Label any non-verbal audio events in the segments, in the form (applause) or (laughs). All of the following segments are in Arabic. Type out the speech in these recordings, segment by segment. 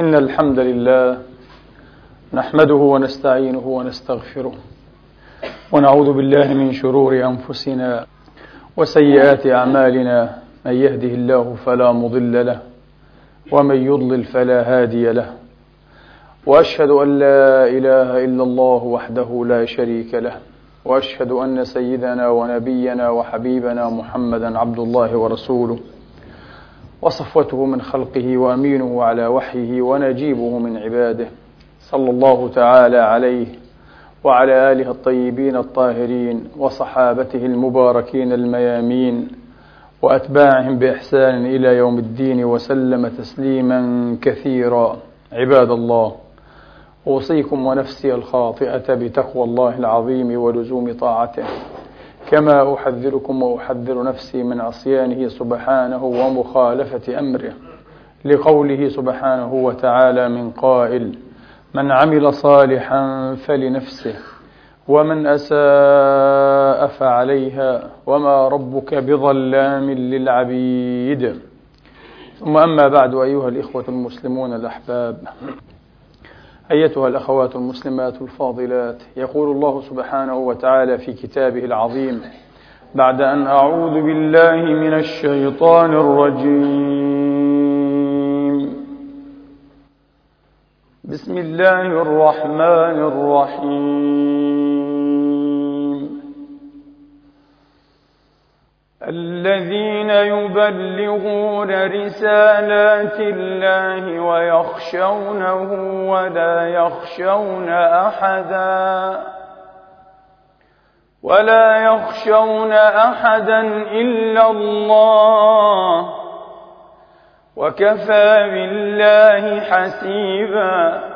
إن الحمد لله نحمده ونستعينه ونستغفره ونعوذ بالله من شرور أنفسنا وسيئات أعمالنا من يهده الله فلا مضل له ومن يضلل فلا هادي له وأشهد أن لا إله إلا الله وحده لا شريك له وأشهد أن سيدنا ونبينا وحبيبنا محمدا عبد الله ورسوله وصفوته من خلقه وأمينه على وحيه ونجيبه من عباده. صلى الله تعالى عليه وعلى آله الطيبين الطاهرين وصحابته المباركين الميامين وأتباعهم بإحسان إلى يوم الدين وسلم تسليما كثيرا. عباد الله أوصيكم ونفسي الخاطئة بتقوى الله العظيم ولزوم طاعته. كما أحذركم وأحذر نفسي من عصيانه سبحانه ومخالفة أمره لقوله سبحانه وتعالى من قائل من عمل صالحا فلنفسه ومن أساء فعليها وما ربك بظلام للعبيد. ثم أما بعد أيها الإخوة المسلمون الأحباب أيتها الأخوات المسلمات الفاضلات يقول الله سبحانه وتعالى في كتابه العظيم بعد أن أعوذ بالله من الشيطان الرجيم. بسم الله الرحمن الرحيم. الذين يبلغون رسالات الله ويخشونه ولا يخشون أحدا ولا يخشون أحدا إلا الله وكفى بالله حسيبا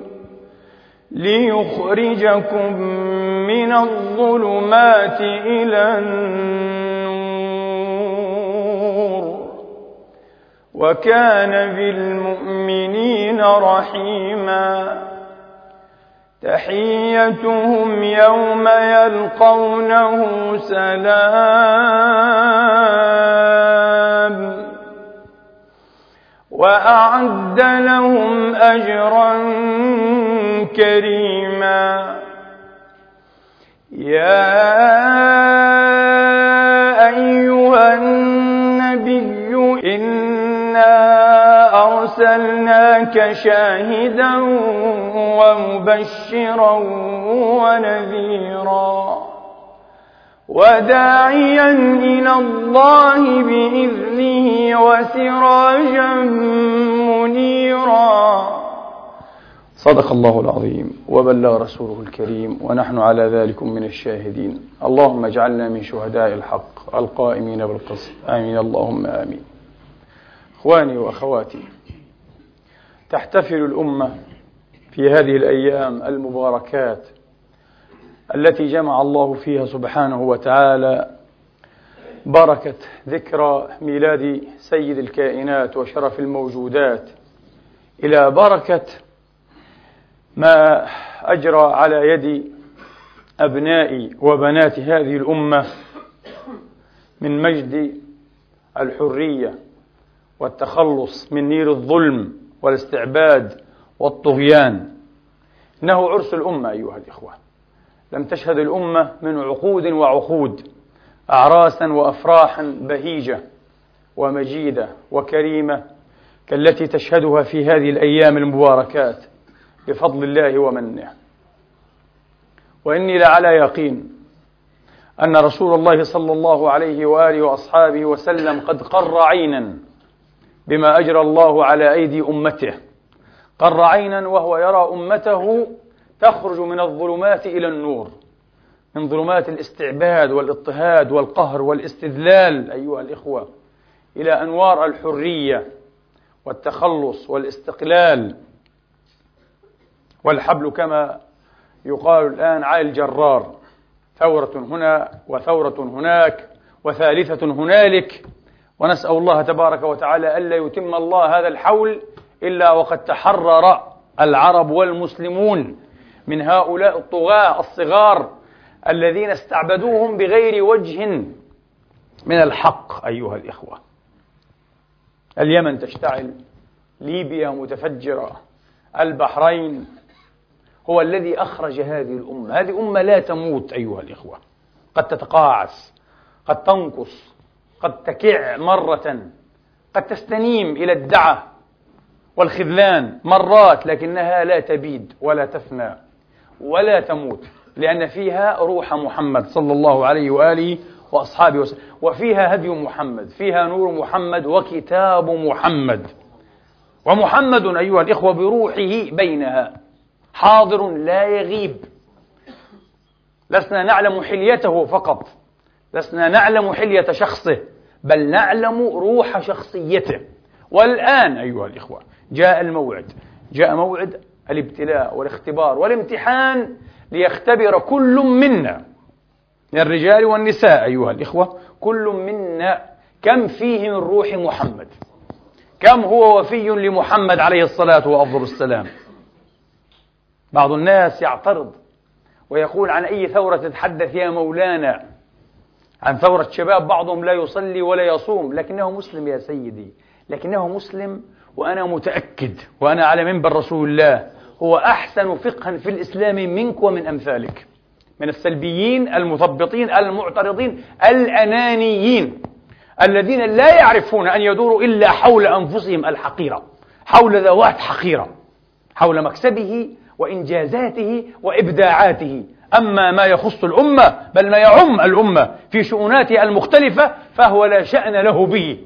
ليخرجكم من الظلمات إلى النور. وكان بالمؤمنين رحيما. تحيتهم يوم يلقونه سلام. وأعد لهم أجرا كريما. يا أيها النبي إنا أرسلناك شاهدا ومبشرا ونذيرا. وداعيا إلى الله بإذنه وسراجا منيرا. صدق الله العظيم. وبلغ رسوله الكريم. ونحن على ذلك من الشاهدين. اللهم اجعلنا من شهداء الحق القائمين بالقسط. آمين. اللهم آمين. إخواني وأخواتي تحتفل الأمة في هذه الأيام المباركات التي جمع الله فيها سبحانه وتعالى بركة ذكرى ميلاد سيد الكائنات وشرف الموجودات إلى بركة ما أجرى على يد أبناء وبنات هذه الأمة من مجد الحرية والتخلص من نير الظلم والاستعباد والطغيان. إنه عرس الأمة أيها الإخوة. لم تشهد الأمة من عقود وعقود أعراسا وأفراحا بهيجة ومجيدة وكريمة كالتي تشهدها في هذه الأيام المباركات بفضل الله ومنه. وإني لعلى يقين أن رسول الله صلى الله عليه وآله وأصحابه وسلم قد قر عينا بما أجرى الله على أيدي أمته. قر عينا وهو يرى أمته تخرج من الظلمات إلى النور من ظلمات الاستعباد والاضطهاد والقهر والاستذلال أيها الإخوة إلى أنوار الحرية والتخلص والاستقلال. والحبل كما يقال الآن على الجرار ثورة هنا وثورة هناك وثالثة هنالك. ونسأل الله تبارك وتعالى ألا يتم الله هذا الحول إلا وقد تحرر العرب والمسلمون. من هؤلاء الطغاة الصغار الذين استعبدوهم بغير وجه من الحق أيها الإخوة. اليمن تشتعل ليبيا متفجرة البحرين هو الذي أخرج هذه الأمة. هذه أمة لا تموت أيها الإخوة. قد تتقاعس قد تنقص قد تكع مرة قد تستنيم إلى الدعة والخذلان مرات لكنها لا تبيد ولا تفنى. ولا تموت لأن فيها روح محمد صلى الله عليه وآله وأصحابه وسلم وفيها هدي محمد فيها نور محمد وكتاب محمد. ومحمد أيها الإخوة بروحه بينها حاضر لا يغيب. لسنا نعلم حليته فقط لسنا نعلم حلية شخصه بل نعلم روح شخصيته. والآن أيها الإخوة جاء الموعد جاء موعد الابتلاء والاختبار والامتحان ليختبر كل منا. من الرجال والنساء أيها الإخوة كل منا كم فيه من روح محمد؟ كم هو وفي لمحمد عليه الصلاة وأفضل السلام؟ بعض الناس يعترض ويقول عن أي ثورة تتحدث يا مولانا؟ عن ثورة شباب بعضهم لا يصلي ولا يصوم لكنه مسلم يا سيدي لكنه مسلم وأنا متأكد وأنا على منبر رسول الله هو أحسن فقها في الإسلام منك ومن أمثالك. من السلبيين المثبطين المعترضين الأنانيين الذين لا يعرفون أن يدوروا إلا حول أنفسهم الحقيرة حول ذوات حقيرة حول مكسبه وإنجازاته وإبداعاته. أما ما يخص الأمة بل ما يعم الأمة في شؤوناتها المختلفة فهو لا شأن له به.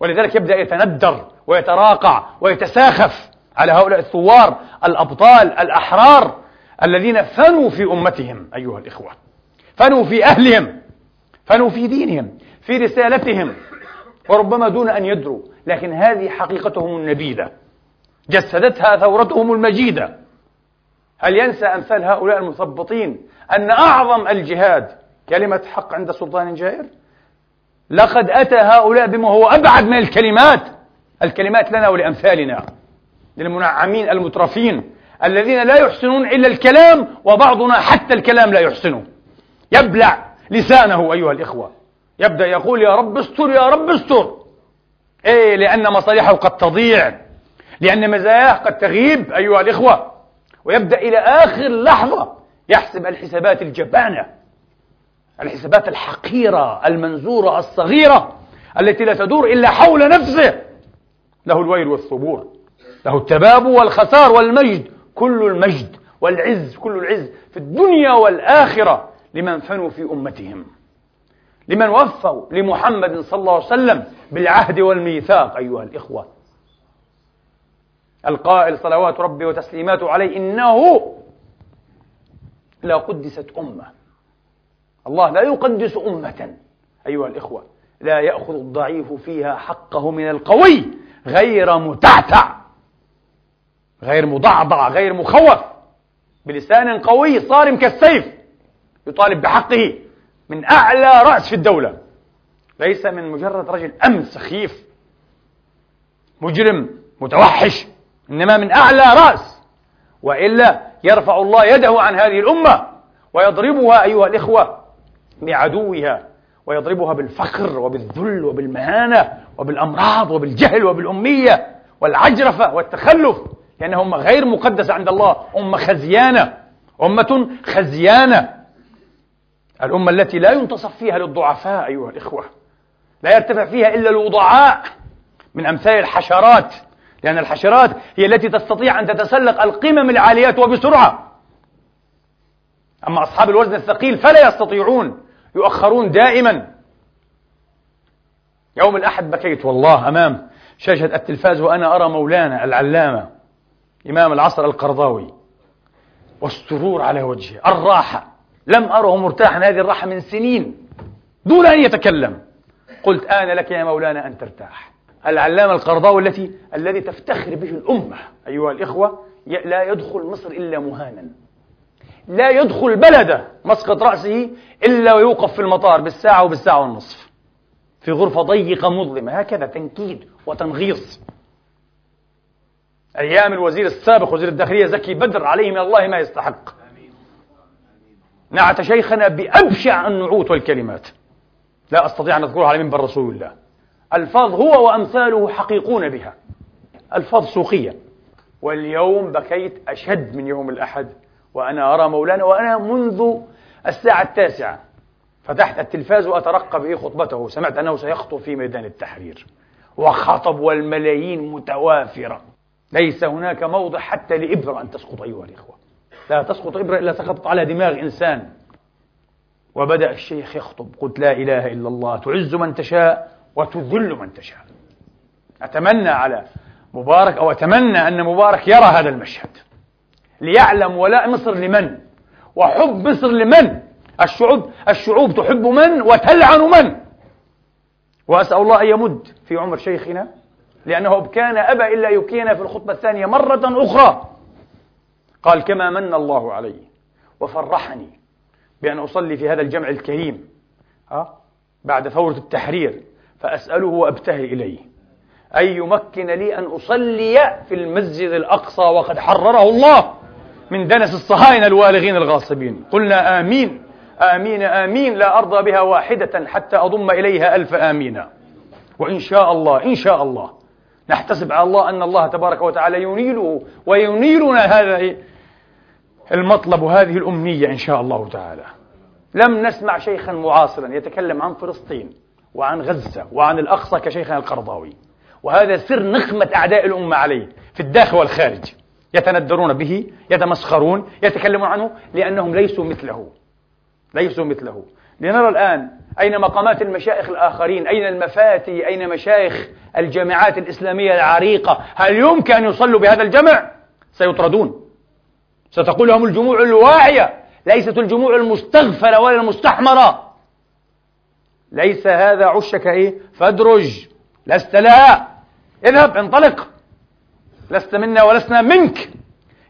ولذلك يبدأ يتندر ويتراقع ويتساخف على هؤلاء الثوار الأبطال الأحرار الذين فنوا في أمتهم أيها الإخوة. فنوا في أهلهم فنوا في دينهم في رسالتهم وربما دون أن يدروا لكن هذه حقيقتهم النبيذة. جسدتها ثورتهم المجيدة. هل ينسى أمثال هؤلاء المثبطين أن أعظم الجهاد كلمة حق عند سلطان جائر؟ لقد أتى هؤلاء بما هو أبعد من الكلمات. الكلمات لنا ولأمثالنا للمنعمين المترفين الذين لا يحسنون إلا الكلام وبعضنا حتى الكلام لا يحسنه. يبلع لسانه أيها الإخوة. يبدأ يقول يا رب استر يا رب استر. إيه لأن مصالحه قد تضيع. لأن مزاياه قد تغيب أيها الإخوة. ويبدأ إلى آخر لحظة يحسب الحسابات الجبانة. الحسابات الحقيرة المنزورة الصغيرة التي لا تدور إلا حول نفسه. له الويل والثبور له التباب والخسار والمجد كل المجد والعز كل العز في الدنيا والآخرة لمن فنوا في أمتهم لمن وفوا لمحمد صلى الله عليه وسلم بالعهد والميثاق أيها الإخوة. القائل صلوات ربي وتسليماته عليه إنه لا قدست أمة. الله لا يقدس أمة أيها الإخوة. لا يأخذ الضعيف فيها حقه من القوي غير متعتع غير مضعضع غير مخوف بلسان قوي صارم كالسيف يطالب بحقه من أعلى رأس في الدولة. ليس من مجرد رجل أمن سخيف مجرم متوحش إنما من أعلى رأس. وإلا يرفع الله يده عن هذه الأمة ويضربها أيها الإخوة بعدوها. ويضربها بالفقر وبالذل وبالمهانة وبالأمراض وبالجهل وبالأمية والعجرفة والتخلف لأنها أمة غير مقدسة عند الله أمة خزيانة أمة خزيانة. الأمة التي لا ينتصف فيها للضعفاء أيها الإخوة لا يرتفع فيها إلا الوضعاء من أمثال الحشرات لأن الحشرات هي التي تستطيع أن تتسلق القمم العاليات وبسرعة. أما أصحاب الوزن الثقيل فلا يستطيعون يؤخرون دائما. يوم الأحد بكيت والله أمام شاشة التلفاز وأنا أرى مولانا العلامة إمام العصر القرضاوي والسرور على وجهه. الراحة. لم أره مرتاحا. هذه الراحة من سنين. دون أن يتكلم. قلت آن لك يا مولانا أن ترتاح. العلامة القرضاوي التي الذي تفتخر به الأمة. أيها الإخوة لا يدخل مصر إلا مهانا. لا يدخل بلده مسقط رأسه إلا ويوقف في المطار بالساعة وبالساعة والنصف. في غرفة ضيقة مظلمة. هكذا تنكيد وتنغيص. أيام الوزير السابق وزير الداخلية زكي بدر عليه من الله ما يستحق. نعت شيخنا بأبشع النعوت والكلمات لا أستطيع أن أذكرها على منبر رسول الله. ألفاظ هو وأمثاله حقيقون بها. ألفاظ سوقية. واليوم بكيت أشد من يوم الأحد. وأنا أرى مولانا وأنا منذ الساعة التاسعة فتحت التلفاز وأترقب إيه خطبته. سمعت أنه سيخطب في ميدان التحرير. وخطب والملايين متوافرة. ليس هناك موضع حتى لإبرة أن تسقط أيها الإخوة. لا تسقط إبرة إلا سقطت على دماغ إنسان. وبدأ الشيخ يخطب. قلت لا إله إلا الله. تعز من تشاء وتذل من تشاء. أتمنى على مبارك أو أتمنى أن مبارك يرى هذا المشهد. ليعلم ولاء مصر لمن؟ وحب مصر لمن؟ الشعوب الشعوب تحب من وتلعن من؟ وأسأل الله أن يمد في عمر شيخنا لأنه كان أبى إلا يكينا في الخطبة الثانية مرة أخرى. قال كما من الله علي وفرحني بأن أصلي في هذا الجمع الكريم ها بعد ثورة التحرير فأسأله وأبتهل إليه. أن يمكن لي أن أصلي في المسجد الأقصى وقد حرره الله. من دنس الصهاينة الوالغين الغاصبين. قلنا آمين. آمين آمين. لا أرضى بها واحدة حتى أضم إليها ألف آمين وإن شاء الله إن شاء الله. نحتسب على الله أن الله تبارك وتعالى ينيله وينيلنا هذا المطلب وهذه الأمنية إن شاء الله تعالى. لم نسمع شيخا معاصرا يتكلم عن فلسطين وعن غزة وعن الأقصى كشيخنا القرضاوي. وهذا سر نخمة أعداء الأمة عليه في الداخل والخارج. يتندرون به يتمسخرون يتكلمون عنه لأنهم ليسوا مثله. ليسوا مثله. لنرى الآن أين مقامات المشايخ الآخرين أين المفاتي أين مشايخ الجامعات الإسلامية العريقة؟ هل يمكن أن يصلوا بهذا الجمع؟ سيطردون. ستقول لهم الجموع الواعية ليست الجموع المستغفلة ولا المستحمرة. ليس هذا عشك إيه؟ فادرج. لست لها اذهب انطلق. لست منا ولسنا منك.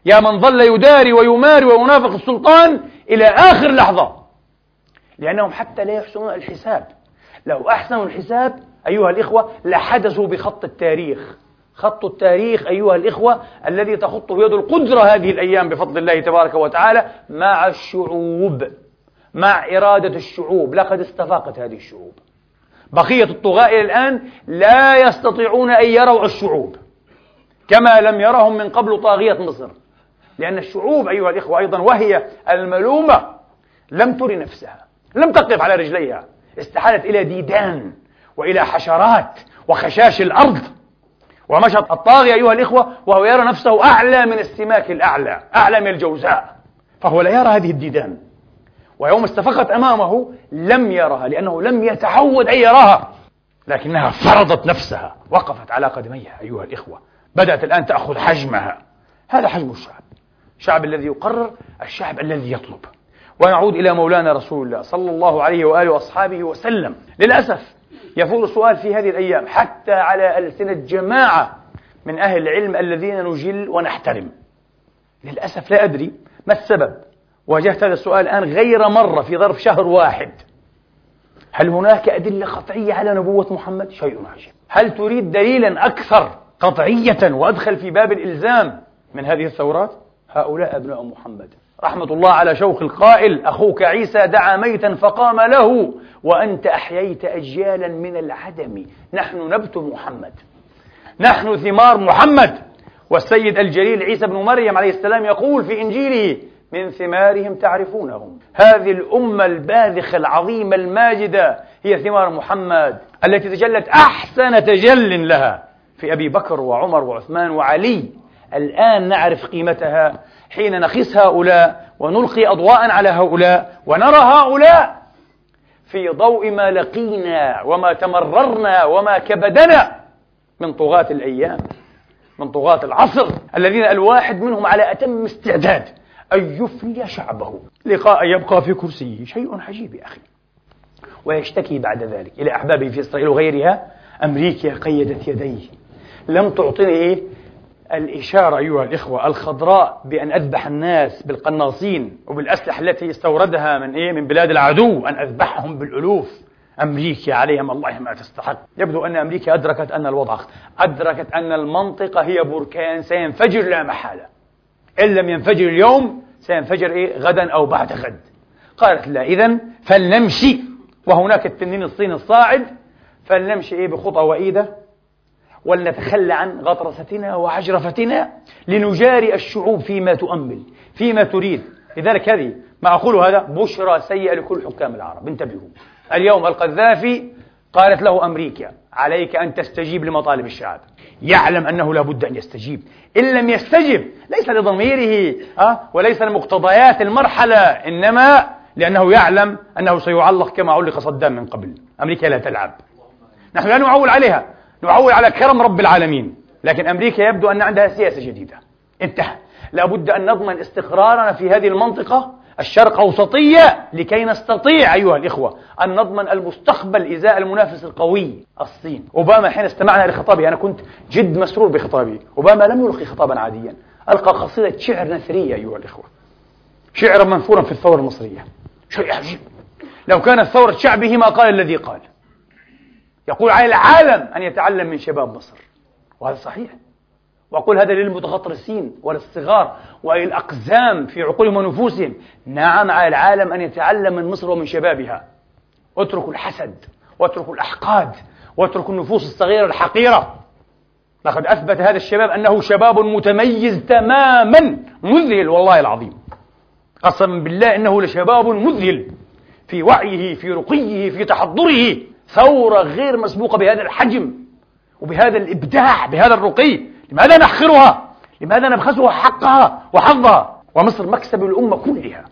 يا من ظل يداري ويماري وينافق السلطان إلى آخر لحظة. لأنهم حتى لا يحسنون الحساب. لو أحسنوا الحساب أيها الإخوة لحدثوا بخط التاريخ. خط التاريخ أيها الإخوة الذي تخطه يد القدرة هذه الأيام بفضل الله تبارك وتعالى مع الشعوب مع إرادة الشعوب. لقد استفاقت هذه الشعوب. بقية الطغاة إلى الآن لا يستطيعون أن يروا الشعوب. كما لم يرهم من قبل طاغية مصر. لأن الشعوب أيها الإخوة أيضا وهي الملومة لم تر نفسها لم تقف على رجليها استحالت إلى ديدان وإلى حشرات وخشاش الأرض ومشط الطاغية أيها الإخوة وهو يرى نفسه أعلى من السماك الأعلى أعلى من الجوزاء فهو لا يرى هذه الديدان. ويوم استفقت أمامه لم يرها لأنه لم يتعود أن يراها لكنها فرضت نفسها وقفت على قدميها أيها الإخوة. بدأت الآن تأخذ حجمها. هذا حجم الشعب. الشعب الذي يقرر الشعب الذي يطلب. ونعود إلى مولانا رسول الله صلى الله عليه وآله وأصحابه وسلم. للأسف يفور السؤال في هذه الأيام حتى على ألسنة جماعة من أهل العلم الذين نجل ونحترم. للأسف لا أدري ما السبب. واجهت هذا السؤال الآن غير مرة في ظرف شهر واحد. هل هناك أدلة قطعية على نبوة محمد؟ شيء عجيب. هل تريد دليلا أكثر قطعية وأدخل في باب الإلزام. من هذه الثورات؟ هؤلاء أبناء محمد. رحمة الله على شوق القائل أخوك عيسى دعا ميتا فقام له وأنت أحييت أجيالا من العدم. نحن نبت محمد. نحن ثمار محمد. والسيد الجليل عيسى بن مريم عليه السلام يقول في إنجيله من ثمارهم تعرفونهم. هذه الأمة الباذخة العظيمة الماجدة هي ثمار محمد التي تجلت أحسن تجل لها. في أبي بكر وعمر وعثمان وعلي. الآن نعرف قيمتها حين نخس هؤلاء ونلقي أضواء على هؤلاء ونرى هؤلاء. في ضوء ما لقينا وما تمررنا وما كبدنا من طغاة الأيام من طغاة العصر الذين الواحد منهم على أتم استعداد أن يفني شعبه. لقاء يبقى في كرسيه شيء عجيب يا أخي. ويشتكي بعد ذلك إلى أحبابه في إسرائيل وغيرها أمريكا قيدت يديه. لم تعطني إيه الإشارة أيها الإخوة الخضراء بأن أذبح الناس بالقناصين وبالأسلحة التي استوردها من إيه؟ من بلاد العدو أن أذبحهم بالألوف. أمريكا عليهم الله ما تستحق. يبدو أن أمريكا أدركت أن الوضع أدركت أن المنطقة هي بركان سينفجر لا محالة. إن لم ينفجر اليوم سينفجر إيه؟ غدا أو بعد غد. قالت لا إذا فلنمشي. وهناك التنين الصيني الصاعد. فلنمشي إيه؟ بخطى وإيدة. ولنتخلى عن غطرستنا وعجرفتنا لنجاري الشعوب فيما تؤمل فيما تريد. لذلك هذه ما أقول هذا بشرى سيئة لكل حكام العرب. انتبهوا. اليوم القذافي قالت له أمريكا عليك أن تستجيب لمطالب الشعب. يعلم أنه لا بد أن يستجيب. إن لم يستجب ليس لضميره أه؟ وليس لمقتضيات المرحلة إنما لأنه يعلم أنه سيعلق كما علق صدام من قبل. أمريكا لا تلعب. نحن لا نعول عليها. نعول على كرم رب العالمين. لكن أمريكا يبدو أن عندها سياسة جديدة. انتهى. لابد أن نضمن استقرارنا في هذه المنطقة الشرق أوسطية لكي نستطيع أيها الإخوة أن نضمن المستقبل إزاء المنافس القوي الصين. أوباما حين استمعنا لخطابه أنا كنت جد مسرور بخطابه أوباما لم يلقي خطابا عاديا. ألقى قصيدة شعر نثرية أيها الإخوة. شعرا منثورا في الثورة المصرية. شيء عجيب. لو كانت ثورة شعبه ما قال الذي قال. يقول على العالم أن يتعلم من شباب مصر. وهذا صحيح. وأقول هذا للمتغطرسين وللصغار وللأقزام في عقولهم ونفوسهم. نعم على العالم أن يتعلم من مصر ومن شبابها. اتركوا الحسد واتركوا الأحقاد واتركوا النفوس الصغيرة الحقيرة. لقد أثبت هذا الشباب أنه شباب متميز تماما مذهل والله العظيم. قسما بالله إنه لشباب مذهل في وعيه في رقيه في تحضره. ثورة غير مسبوقة بهذا الحجم وبهذا الإبداع بهذا الرقي. لماذا نحقرها؟ لماذا نبخسها حقها وحظها؟ ومصر مكسب الأمة كلها.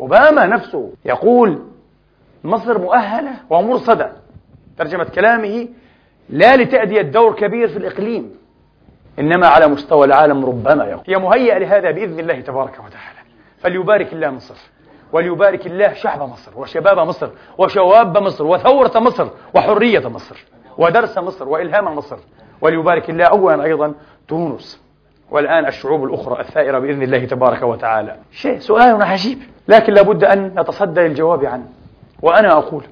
أوباما نفسه يقول مصر مؤهلة ومرصدة. ترجمة كلامه لا لتأدية دور كبير في الإقليم إنما على مستوى العالم ربما يقول هي مهيئة لهذا بإذن الله تبارك وتعالى. فليبارك الله مصر. وليبارك الله شعب مصر وشباب مصر وشواب مصر وثورة مصر وحرية مصر ودرس مصر وإلهام مصر. وليبارك الله أولا أيضا تونس. والآن الشعوب الأخرى الثائرة بإذن الله تبارك وتعالى. شيء سؤال عجيب لكن لابد أن نتصدى للجواب عنه. وأنا أقول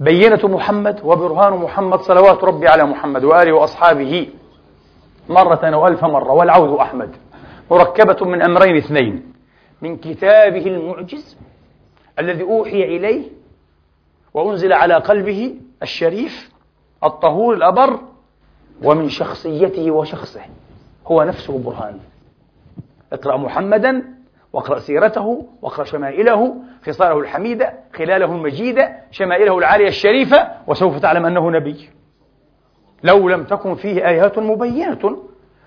بينة محمد وبرهان محمد صلوات ربي على محمد وآله وأصحابه مرة وألف مرة والعود أحمد. مركبة من أمرين اثنين. من كتابه المعجز الذي أوحي إليه وأنزل على قلبه الشريف الطهور الأبر ومن شخصيته وشخصه. هو نفسه برهان. اقرأ محمدا واقرأ سيرته واقرأ شمائله خصاله الحميدة خلاله المجيدة شمائله العالية الشريفة وسوف تعلم أنه نبي. لو لم تكن فيه آيات مبينة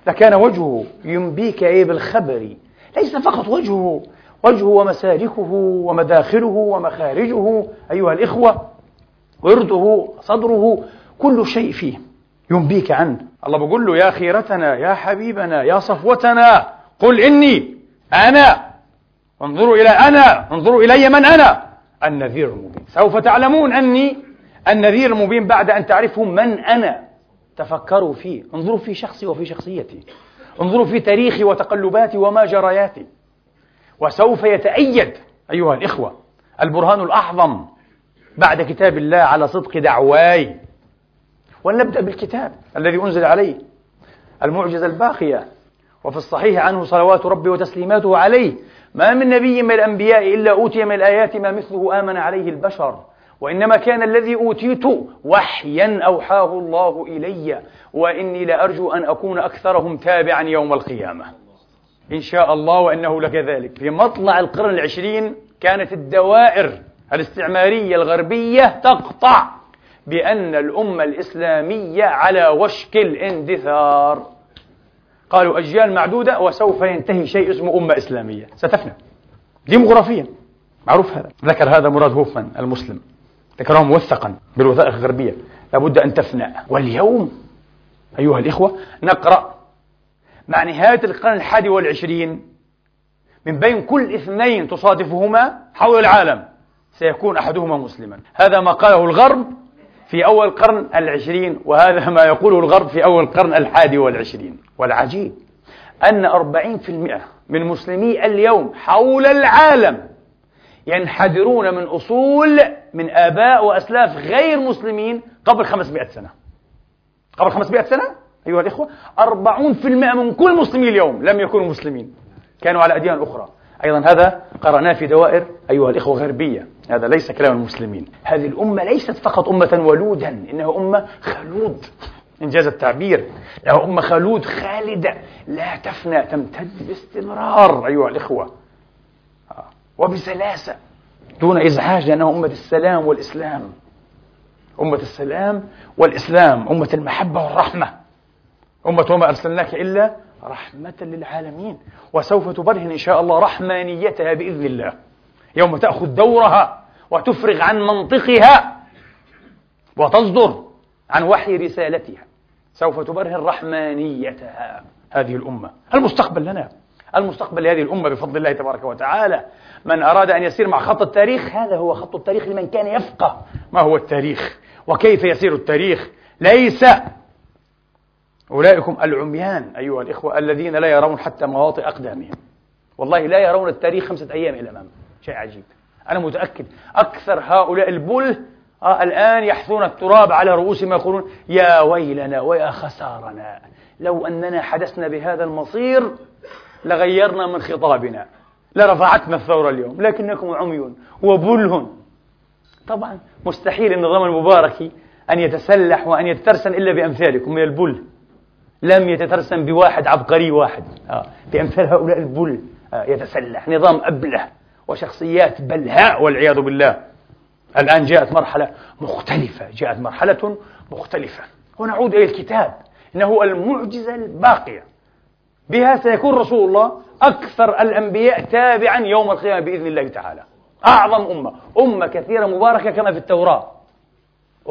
لكان وجهه ينبيك إيه بالخبر ليس فقط وجهه وجهه ومسالكه ومداخله ومخارجه أيها الإخوة ورده صدره كل شيء فيه ينبيك عنه. الله بيقول له يا خيرتنا يا حبيبنا يا صفوتنا قل إني أنا انظروا إلى أنا انظروا إلي من أنا؟ النذير المبين. سوف تعلمون أني النذير المبين بعد أن تعرفوا من أنا. تفكروا فيه انظروا في شخصي وفي شخصيتي. انظروا في تاريخي وتقلباتي وما جرياتي وسوف يتأيد أيها الإخوة البرهان الأعظم بعد كتاب الله على صدق دعواي. ولنبدأ بالكتاب الذي أنزل عليه المعجزة الباقية. وفي الصحيح عنه صلوات ربي وتسليماته عليه ما من نبي من الأنبياء إلا أوتي من الآيات ما مثله آمن عليه البشر. وإنما كان الذي أوتيت وحيا أوحاه الله إلي وإني لأرجو أن أكون أكثرهم تابعا يوم القيامة. إن شاء الله وإنه لكذلك. في مطلع القرن العشرين كانت الدوائر الاستعمارية الغربية تقطع بأن الأمة الإسلامية على وشك الاندثار. قالوا أجيال معدودة وسوف ينتهي شيء اسمه أمة إسلامية. ستفنى. ديمغرافيا. معروف هذا. ذكر هذا مراد هوفمان المسلم. ذكره موثقا بالوثائق الغربية. لابد أن تفنى. واليوم أيها الإخوة نقرأ مع نهاية القرن الحادي والعشرين من بين كل اثنين تصادفهما حول العالم سيكون أحدهما مسلما. هذا ما قاله الغرب في أول القرن العشرين وهذا ما يقوله الغرب في أول القرن الحادي والعشرين. والعجيب أن أربعين في المئة من مسلمي اليوم حول العالم ينحدرون من أصول من آباء وأسلاف غير مسلمين قبل 500 سنة. قبل 500 سنة؟ أيها الإخوة أربعون في المئة من كل مسلمي اليوم لم يكونوا مسلمين. كانوا على أديان أخرى. أيضا هذا قرأناه في دوائر أيها الإخوة غربية. هذا ليس كلام المسلمين. هذه الأمة ليست فقط أمة ولودا إنها أمة خلود. إنجاز التعبير أمة خلود خالدة. لا تفنى تمتد باستمرار أيها الإخوة. وبسلاسة دون إزعاج لأنها أمة السلام والإسلام. أمة السلام والإسلام أمة المحبة والرحمة. أمة وما أرسلناك إلا رحمة للعالمين. وسوف تبرهن إن شاء الله رحمانيتها بإذن الله. يوم تأخذ دورها وتفرغ عن منطقها وتصدر عن وحي رسالتها. سوف تبرهن رحمانيتها هذه الأمة. المستقبل لنا. المستقبل لهذه الأمة بفضل الله تبارك وتعالى. من أراد أن يسير مع خط التاريخ هذا هو خط التاريخ لمن كان يفقه. ما هو التاريخ؟ وكيف يسير التاريخ؟ ليس. أولئكم العميان أيها الإخوة الذين لا يرون حتى مواطئ أقدامهم. والله لا يرون التاريخ خمسة أيام إلى الأمام. شيء عجيب. أنا متأكد أكثر هؤلاء البل آه الآن يحثون التراب على رؤوسهم يقولون يا ويلنا ويا خسارنا لو أننا حدثنا بهذا المصير لغيرنا من خطابنا. لرفعتنا الثورة اليوم لكنكم عمي وبله. طبعا مستحيل النظام المباركي أن يتسلح وأن يتترسن إلا بأمثالكم من البل. لم يتترسم بواحد عبقري واحد. آه. بأمثال هؤلاء البل. آه. يتسلح. نظام أبلة وشخصيات بلهاء والعياذ بالله. الآن جاءت مرحلة مختلفة جاءت مرحلة مختلفة. ونعود إلى الكتاب إنه المعجزة الباقية. بها سيكون رسول الله أكثر الأنبياء تابعا يوم القيامة بإذن الله تعالى. أعظم أمة. أمة كثيرة مباركة كما في التوراة.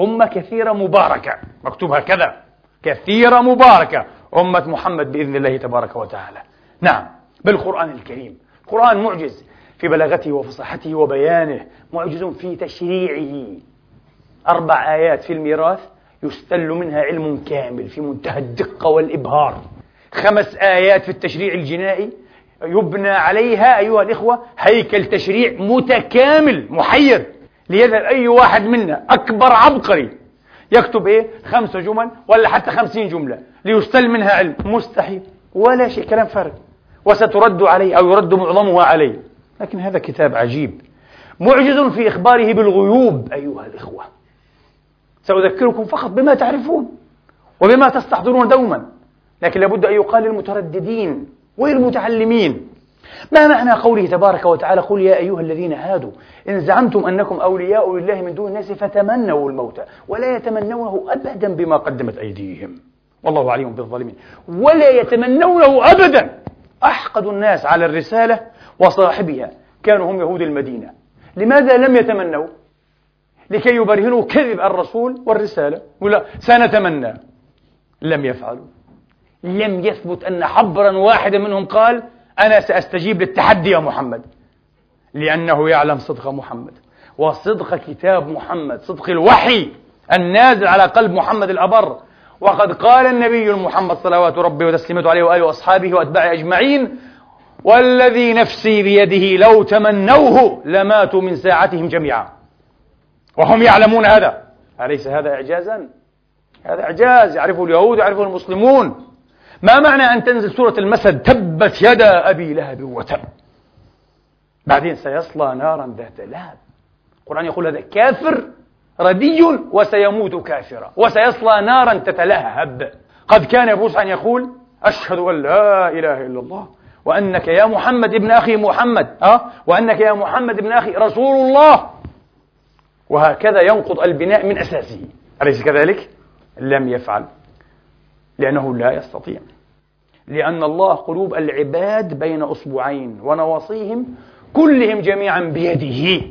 أمة كثيرة مباركة. مكتوب هكذا. كثيرة مباركة. أمة محمد بإذن الله تبارك وتعالى. نعم. بالقرآن الكريم. قرآن معجز في بلاغته وفصاحته وبيانه. معجز في تشريعه. أربع آيات في الميراث يستل منها علم كامل في منتهى الدقة والإبهار. خمس آيات في التشريع الجنائي يبنى عليها أيها الإخوة هيكل تشريع متكامل محير. ليذهب أي واحد منا أكبر عبقري يكتب إيه؟ خمسة جمل ولا حتى خمسين جملة ليستل منها علم. مستحيل. ولا شيء كلام فارغ. وسترد عليه أو يرد معظمها عليه. لكن هذا كتاب عجيب. معجز في إخباره بالغيوب أيها الإخوة. سأذكركم فقط بما تعرفون وبما تستحضرون دوما. لكن لابد أن يقال للمترددين وللمتعلمين. ما معنى قوله تبارك وتعالى قل يا أيها الذين هادوا إن زعمتم أنكم أولياء لله من دون الناس فتمنوا الموت ولا يتمنونه أبدا بما قدمت أيديهم. والله عليم بالظالمين. ولا يتمنونه أبدا. أحقد الناس على الرسالة وصاحبها. كانوا هم يهود المدينة. لماذا لم يتمنوا؟ لكي يبرهنوا كذب الرسول والرسالة. ولا سنتمنى. لم يفعلوا. لم يثبت أن حبرا واحدا منهم قال أنا سأستجيب للتحدي يا محمد. لأنه يعلم صدق محمد. وصدق كتاب محمد صدق الوحي النازل على قلب محمد الأبر. وقد قال النبي المحمد صلوات ربي وتسليمته عليه وآله وأصحابه وأتباعه أجمعين والذي نفسي بيده لو تمنوه لماتوا من ساعتهم جميعا. وهم يعلمون هذا. أليس هذا إعجازا؟ هذا إعجاز يعرفه اليهود يعرفه المسلمون. ما معنى أن تنزل سورة المسد؟ تبت يدا أبي لهب وتب. بعدين سيصلى نارا ذات لهب. القرآن يقول هذا كافر ردي وسيموت كافرا. وسيصلى نارا تتلهب. قد كان أبو أن يقول أشهد أن لا إله إلا الله وأنك يا محمد ابن أخي محمد. أه؟ وأنك يا محمد ابن أخي رسول الله. وهكذا ينقض البناء من أساسه. أليس كذلك؟ لم يفعل. لأنه لا يستطيع. لأن الله قلوب العباد بين أصبعين ونواصيهم كلهم جميعا بيده.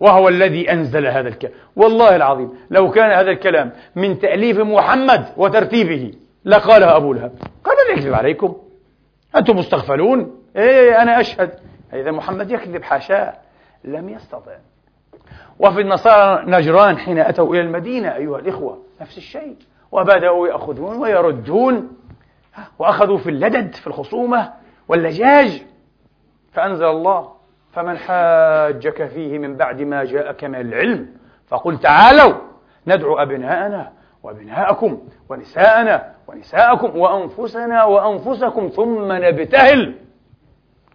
وهو الذي أنزل هذا الكلام. والله العظيم لو كان هذا الكلام من تأليف محمد وترتيبه لقالها أبو لهب. قال لا يكذب عليكم. أنتم مستغفلون. إيه أنا أشهد. إذا محمد يكذب حاشاه لم يستطع. وفي النصارى نجران حين أتوا إلى المدينة أيها الإخوة نفس الشيء. وبدأوا يأخذون ويردون وأخذوا في اللدد في الخصومة واللجاج. فأنزل الله فمن حاجك فيه من بعد ما جاءك من العلم فقل تعالوا ندعو أبناءنا وأبناءكم ونساءنا ونساءكم وأنفسنا وأنفسكم ثم نبتهل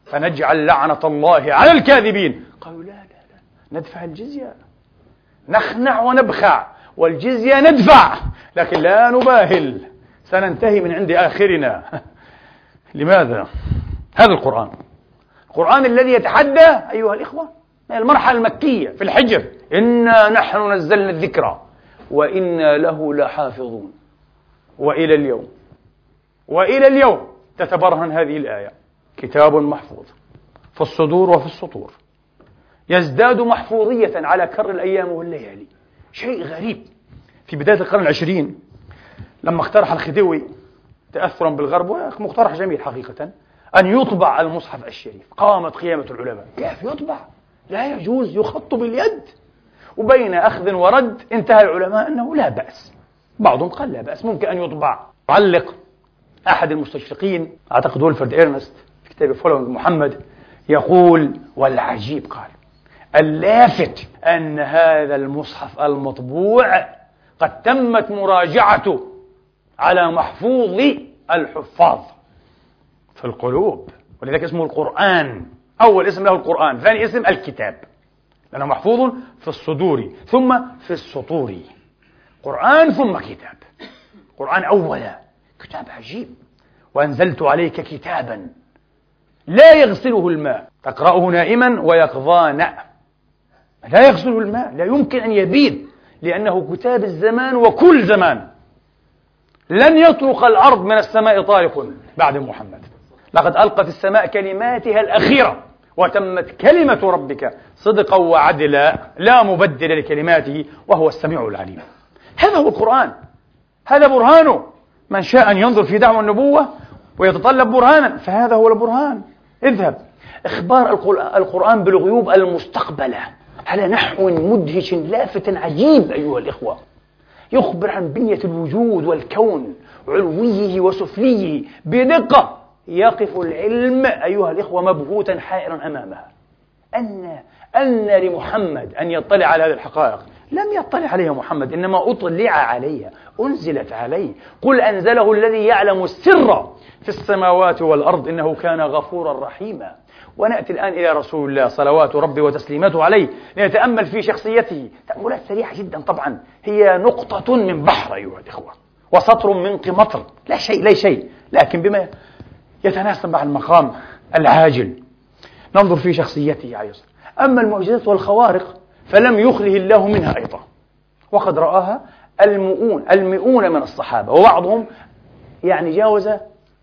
فنجعل لعنة الله على الكاذبين. قالوا لا لا لا ندفع الجزية نخنع ونبخع. والجزية ندفع لكن لا نباهل. سننتهي من عند آخرنا. (laughs) لماذا؟ هذا القرآن. القرآن الذي يتحدى أيها الإخوة المرحلة المكية في الحجر. إنا نحن نزلنا الذكر وإنا له لحافظون. وإلى اليوم. وإلى اليوم تتبرهن هذه الآية. كتاب محفوظ. في الصدور وفي السطور. يزداد محفوظية على كر الأيام والليالي. شيء غريب. في بداية القرن العشرين لما اقترح الخديوي تأثرا بالغرب مقترح جميل حقيقة أن يطبع المصحف الشريف. قامت قيامة العلماء. كيف يطبع؟ لا يجوز يخط باليد. وبين أخذ ورد انتهى العلماء أنه لا بأس. بعضهم قال لا بأس ممكن أن يطبع. علق أحد المستشرقين أعتقد ولفرد إيرنست في كتاب Following Muhammad يقول والعجيب قال اللافت أن هذا المصحف المطبوع قد تمت مراجعته على محفوظ الحفاظ في القلوب ولذلك اسمه القرآن أول اسم له القرآن ثاني اسم الكتاب لأنه محفوظ في الصدور ثم في السطور. قرآن ثم كتاب. قرآن أولا كتاب عجيب. وأنزلت عليك كتابا لا يغسله الماء تقرأه نائما ويقظان لا يغسله الماء لا يمكن أن يبيد لأنه كتاب الزمان وكل زمان. لن يطرق الأرض من السماء طارق بعد محمد. لقد ألقت السماء كلماتها الأخيرة وتمت كلمة ربك صدقا وعدلا لا مبدل لكلماته وهو السميع العليم. هذا هو القرآن. هذا برهانه. من شاء أن ينظر في دعوة النبوة ويتطلب برهانا فهذا هو البرهان. اذهب. إخبار القرآن بالغيوب المستقبلة. على نحو مدهش لافت عجيب أيها الإخوة. يخبر عن بنية الوجود والكون علويه وسفليه بدقة. يقف العلم أيها الإخوة مبهوتا حائرا أمامها. أن أن لمحمد أن يطلع على هذه الحقائق. لم يطلع عليها محمد إنما أطلع عليها أنزلت عليه. قل أنزله الذي يعلم السر في السماوات والأرض إنه كان غفورا رحيما. ونأتي الآن إلى رسول الله صلوات ربي وتسليماته عليه لنتأمل في شخصيته. تأملات سريعة جدا طبعا. هي نقطة من بحر أيها الإخوة وسطر من قمطر. لا شيء لا شيء. لكن بما يتناسب مع المقام العاجل ننظر في شخصيته عليه الصلاة أما المعجزات والخوارق فلم يخله الله منها أيضا. وقد رآها المؤون المئون من الصحابة وبعضهم يعني جاوز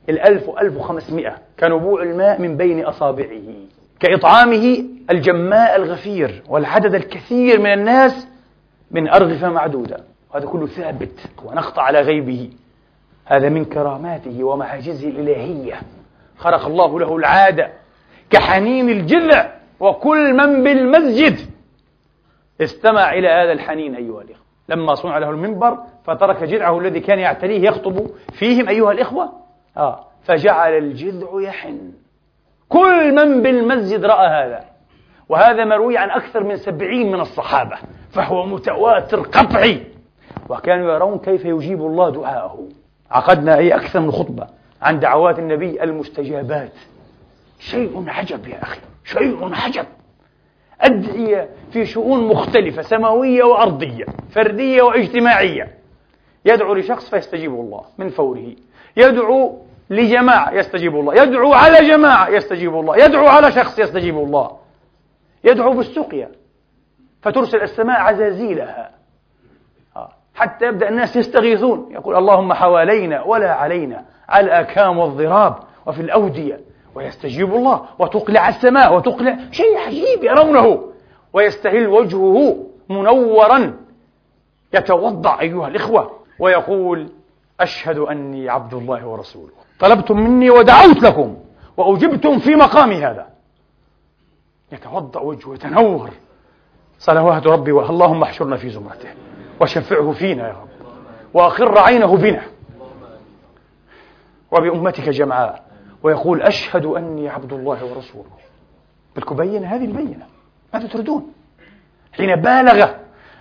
الألف وألف وخمسمائة كنبوع الماء من بين أصابعه كإطعامه الجماء الغفير والعدد الكثير من الناس من أرغفة معدودة. وهذا كله ثابت ونخطى على غيبه. هذا من كراماته ومعاجزه الإلهية. خرق الله له العادة كحنين الجذع وكل من بالمسجد. استمع إلى هذا الحنين أيها الإخوة. لما صنع له المنبر فترك جذعه الذي كان يعتريه يخطب فيهم أيها الإخوة. آه. فجعل الجذع يحن. كل من بالمسجد رأى هذا. وهذا مروي عن أكثر من سبعين من الصحابة. فهو متواتر قطعي. وكانوا يرون كيف يجيب الله دعاءه. عقدنا أي أكثر من خطبة عن دعوات النبي المستجابات. شيء عجب يا أخي. شيء عجب. أدعية في شؤون مختلفة سماوية وأرضية فردية واجتماعية. يدعو لشخص فيستجيب الله من فوره. يدعو لجماعة يستجيب الله. يدعو على جماعة يستجيب الله. يدعو على شخص يستجيب الله. يدعو بالسقيا. فترسل السماء عزازيلها. حتى يبدأ الناس يستغيثون. يقول اللهم حوالينا ولا علينا. على الآكام والضراب وفي الأودية؟ ويستجيب الله. وتقلع السماء. وتقلع شيء عجيب يرونه. ويستهل وجهه منورا. يتوضأ أيها الإخوة. ويقول أشهد أني عبد الله ورسوله. طلبتم مني ودعوت لكم وأجبتم في مقامي هذا. يتوضأ وجهه يتنور صلوات ربي اللهم احشرنا في زمرته وشفعه فينا يا رب. وأخر عينه بنا. وبأمتك جمعاء. ويقول أشهد أني عبد الله ورسوله. بدكم بين هذه البينة. ماذا تريدون؟ حين بالغ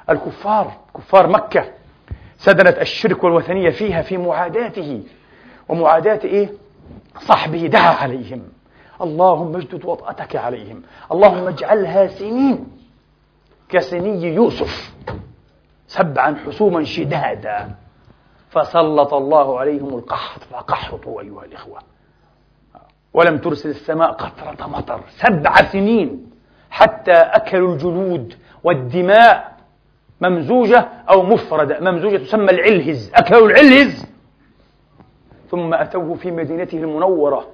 الكفار كفار مكة سدنت الشرك والوثنية فيها في معاداته. ومعاداة إيه؟ صحبه دعا عليهم. اللهم اجدد وطأتك عليهم. اللهم اجعلها سنين. كسني يوسف. سبعا حسوما شدادا. فسلط الله عليهم القحط. فقحطوا أيها الإخوة. ولم ترسل السماء قطرة مطر. سبع سنين. حتى أكلوا الجلود والدماء. ممزوجة أو مفردة. ممزوجة تسمى العلهز أكلوا العلهز. ثم أتوه في مدينته المنورة.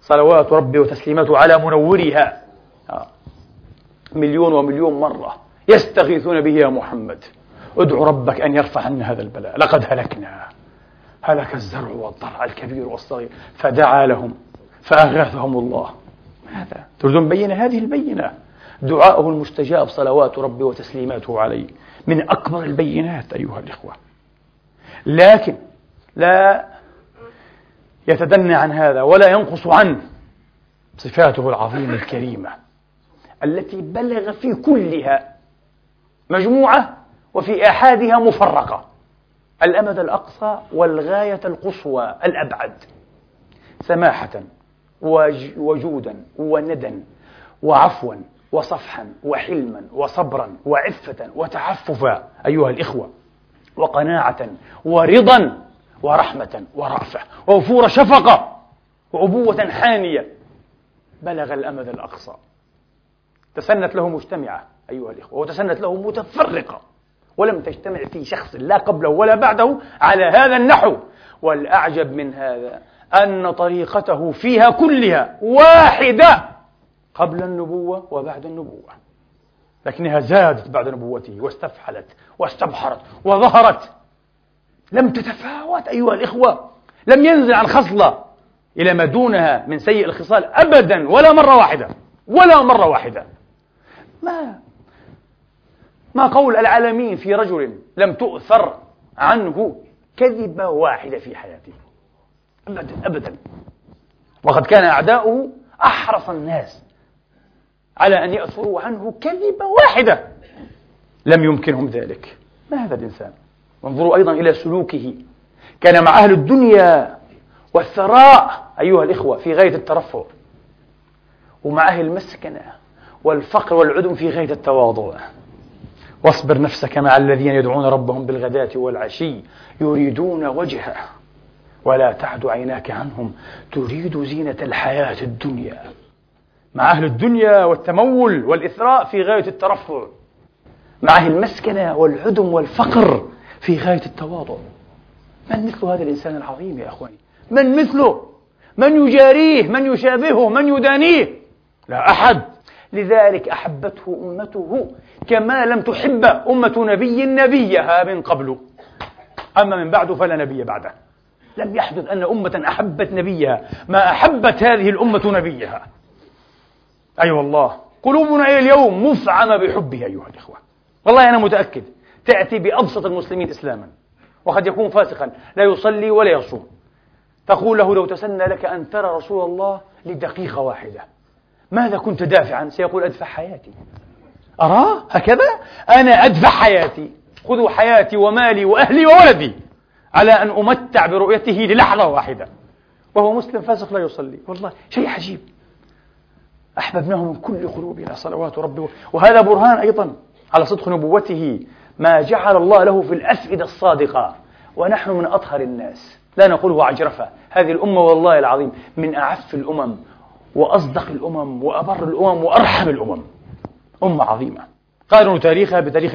صلوات ربي وتسليماته على منورها. آه. مليون ومليون مرة يستغيثون به يا محمد. ادع ربك أن يرفع عنا هذا البلاء. لقد هلكنا. هلك الزرع والضرع الكبير والصغير. فدعا لهم فأغاثهم الله. هذا تريدون بين هذه البينة؟ دعاءه المستجاب صلوات ربي وتسليماته عليه. من أكبر البينات أيها الإخوة. لكن لا يتدنى عن هذا ولا ينقص عنه صفاته العظيمة الكريمة التي بلغ في كلها مجموعة وفي آحادها مفرقة. الأمد الأقصى والغاية القصوى الأبعد. سماحة وجودا وندا وعفوا وصفحا وحلما وصبرا وعفة وتعففا أيها الإخوة وقناعة ورضا ورحمة ورأفة ووفور شفقة وأبوة حانية. بلغ الأمد الأقصى. تسنت له مجتمعة أيها الإخوة وتسنت له متفرقة ولم تجتمع في شخص لا قبله ولا بعده على هذا النحو. والأعجب من هذا أن طريقته فيها كلها واحدة. قبل النبوة وبعد النبوة. لكنها زادت بعد نبوته واستفحلت واستبحرت وظهرت. لم تتفاوت أيها الإخوة. لم ينزل عن خصلة إلى ما دونها من سيء الخصال أبدا ولا مرة واحدة ولا مرة واحدة. ما ما قول العالمين في رجل لم تؤثر عنه كذبة واحدة في حياته؟ أبدا أبدا. وقد كان أعداؤه أحرص الناس على أن يأثروا عنه كذبة واحدة. لم يمكنهم ذلك. ما هذا الإنسان؟ وانظروا أيضا إلى سلوكه. كان مع أهل الدنيا والثراء أيها الإخوة في غاية الترفع. ومع أهل المسكنة والفقر والعدم في غاية التواضع. واصبر نفسك مع الذين يدعون ربهم بالغداة والعشي يريدون وجهه. ولا تعد عيناك عنهم تريد زينة الحياة الدنيا. مع أهل الدنيا والتمول والإثراء في غاية الترفع مع أهل المسكنة والعدم والفقر في غاية التواضع. من مثل هذا الإنسان العظيم يا أخواني؟ من مثله؟ من يجاريه؟ من يشابهه؟ من يدانيه؟ لا أحد. لذلك أحبته أمته كما لم تحب أمة نبي نبيها من قبل أما من بعد فلا نبي بعده. لم يحدث أن أمة أحبت نبيها ما أحبت هذه الأمة نبيها. أي أيوة والله. قلوبنا إلى اليوم مفعمة بحبه أيها الإخوة. والله أنا متأكد تأتي بأبسط المسلمين إسلاما. وقد يكون فاسقا. لا يصلي ولا يصوم. تقول له لو تسنى لك أن ترى رسول الله لدقيقة واحدة. ماذا كنت دافعا؟ سيقول أدفع حياتي. أراه هكذا؟ أنا أدفع حياتي. خذوا حياتي ومالي وأهلي وولدي. على أن أمتع برؤيته للحظة واحدة. وهو مسلم فاسق لا يصلي. والله شيء عجيب. أحببناه من كل قلوبنا صلوات ربي وهذا برهان أيضا على صدق نبوته ما جعل الله له في الأفئدة الصادقة ونحن من أطهر الناس. لا نقوله عجرفة. هذه الأمة والله العظيم من أعف الأمم وأصدق الأمم وأبر الأمم وأرحم الأمم. أمة عظيمة. قارنوا تاريخها بتاريخ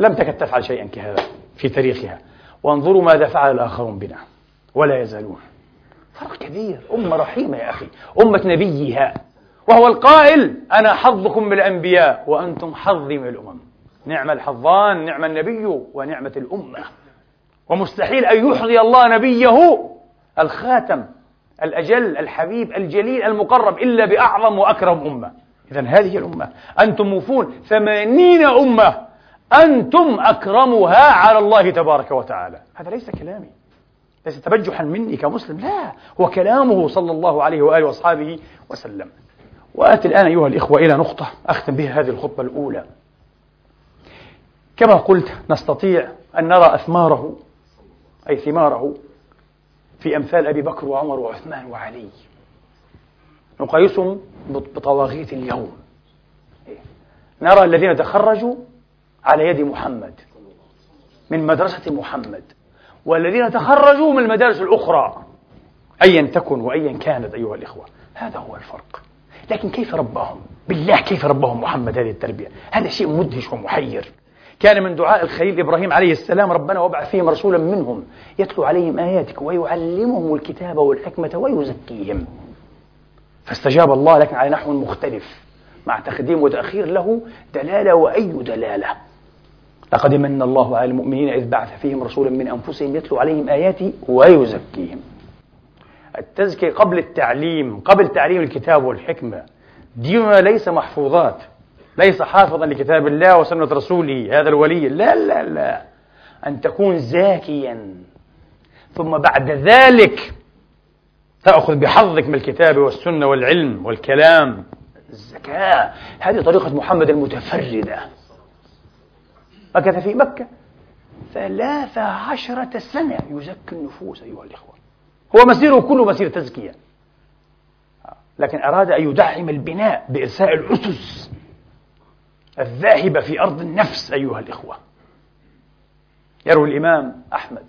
لم تكد تفعل شيئا كهذا في تاريخها. وانظروا ماذا فعل الآخرون بنا. ولا يزالون. فرق كبير. أمة رحيمة يا أخي. أمة نبيها. وهو القائل أنا حظكم من الأنبياء وأنتم حظي من الأمم. نعم الحظان نعم النبي ونعمة الأمة. ومستحيل أن يحظي الله نبيه الخاتم الأجل الحبيب الجليل المقرب إلا بأعظم وأكرم أمة. إذا هذه الأمة. أنتم موفون. ثمانين أمة. أنتم أكرمها على الله تبارك وتعالى. هذا ليس كلامي. ليس تبجحا مني كمسلم. لا هو كلامه صلى الله عليه وآله وأصحابه وسلم. وآتي الآن أيها الإخوة إلى نقطة أختم بها هذه الخطبة الأولى. كما قلت نستطيع أن نرى أثماره أي ثماره في أمثال أبي بكر وعمر وعثمان وعلي. نقيسهم بطواغيت اليوم. نرى الذين تخرجوا على يد محمد من مدرسة محمد. والذين تخرجوا من المدارس الأخرى أيا تكن وأيا كانت أيها الإخوة. هذا هو الفرق. لكن كيف رباهم بالله كيف رباهم محمد هذه التربية؟ هذا شيء مدهش ومحير. كان من دعاء الخليل إبراهيم عليه السلام ربنا وابعث فيهم رسولا منهم يتلو عليهم آياتك ويعلمهم الكتاب والحكمة ويزكيهم. فاستجاب الله لكن على نحو مختلف مع تقديم وتأخير له دلالة وأي دلالة؟ لقد من الله على المؤمنين إذ بعث فيهم رسولا من أنفسهم يتلو عليهم آياتي ويزكيهم. التزكية قبل التعليم قبل تعليم الكتاب والحكمة. ديننا ليس محفوظات. ليس حافظا لكتاب الله وسنة رسوله هذا الولي. لا لا لا. أن تكون زاكيا. ثم بعد ذلك تأخذ بحظك من الكتاب والسنة والعلم والكلام. الزكاة. هذه طريقة محمد المتفردة. مكث في مكة. ثلاث عشرة سنة يزكي النفوس أيها الإخوة. هو مسيره كله مسير تزكية. لكن أراد أن يدعم البناء بإرساء الأسس الذاهبة في أرض النفس أيها الإخوة. يروي الإمام أحمد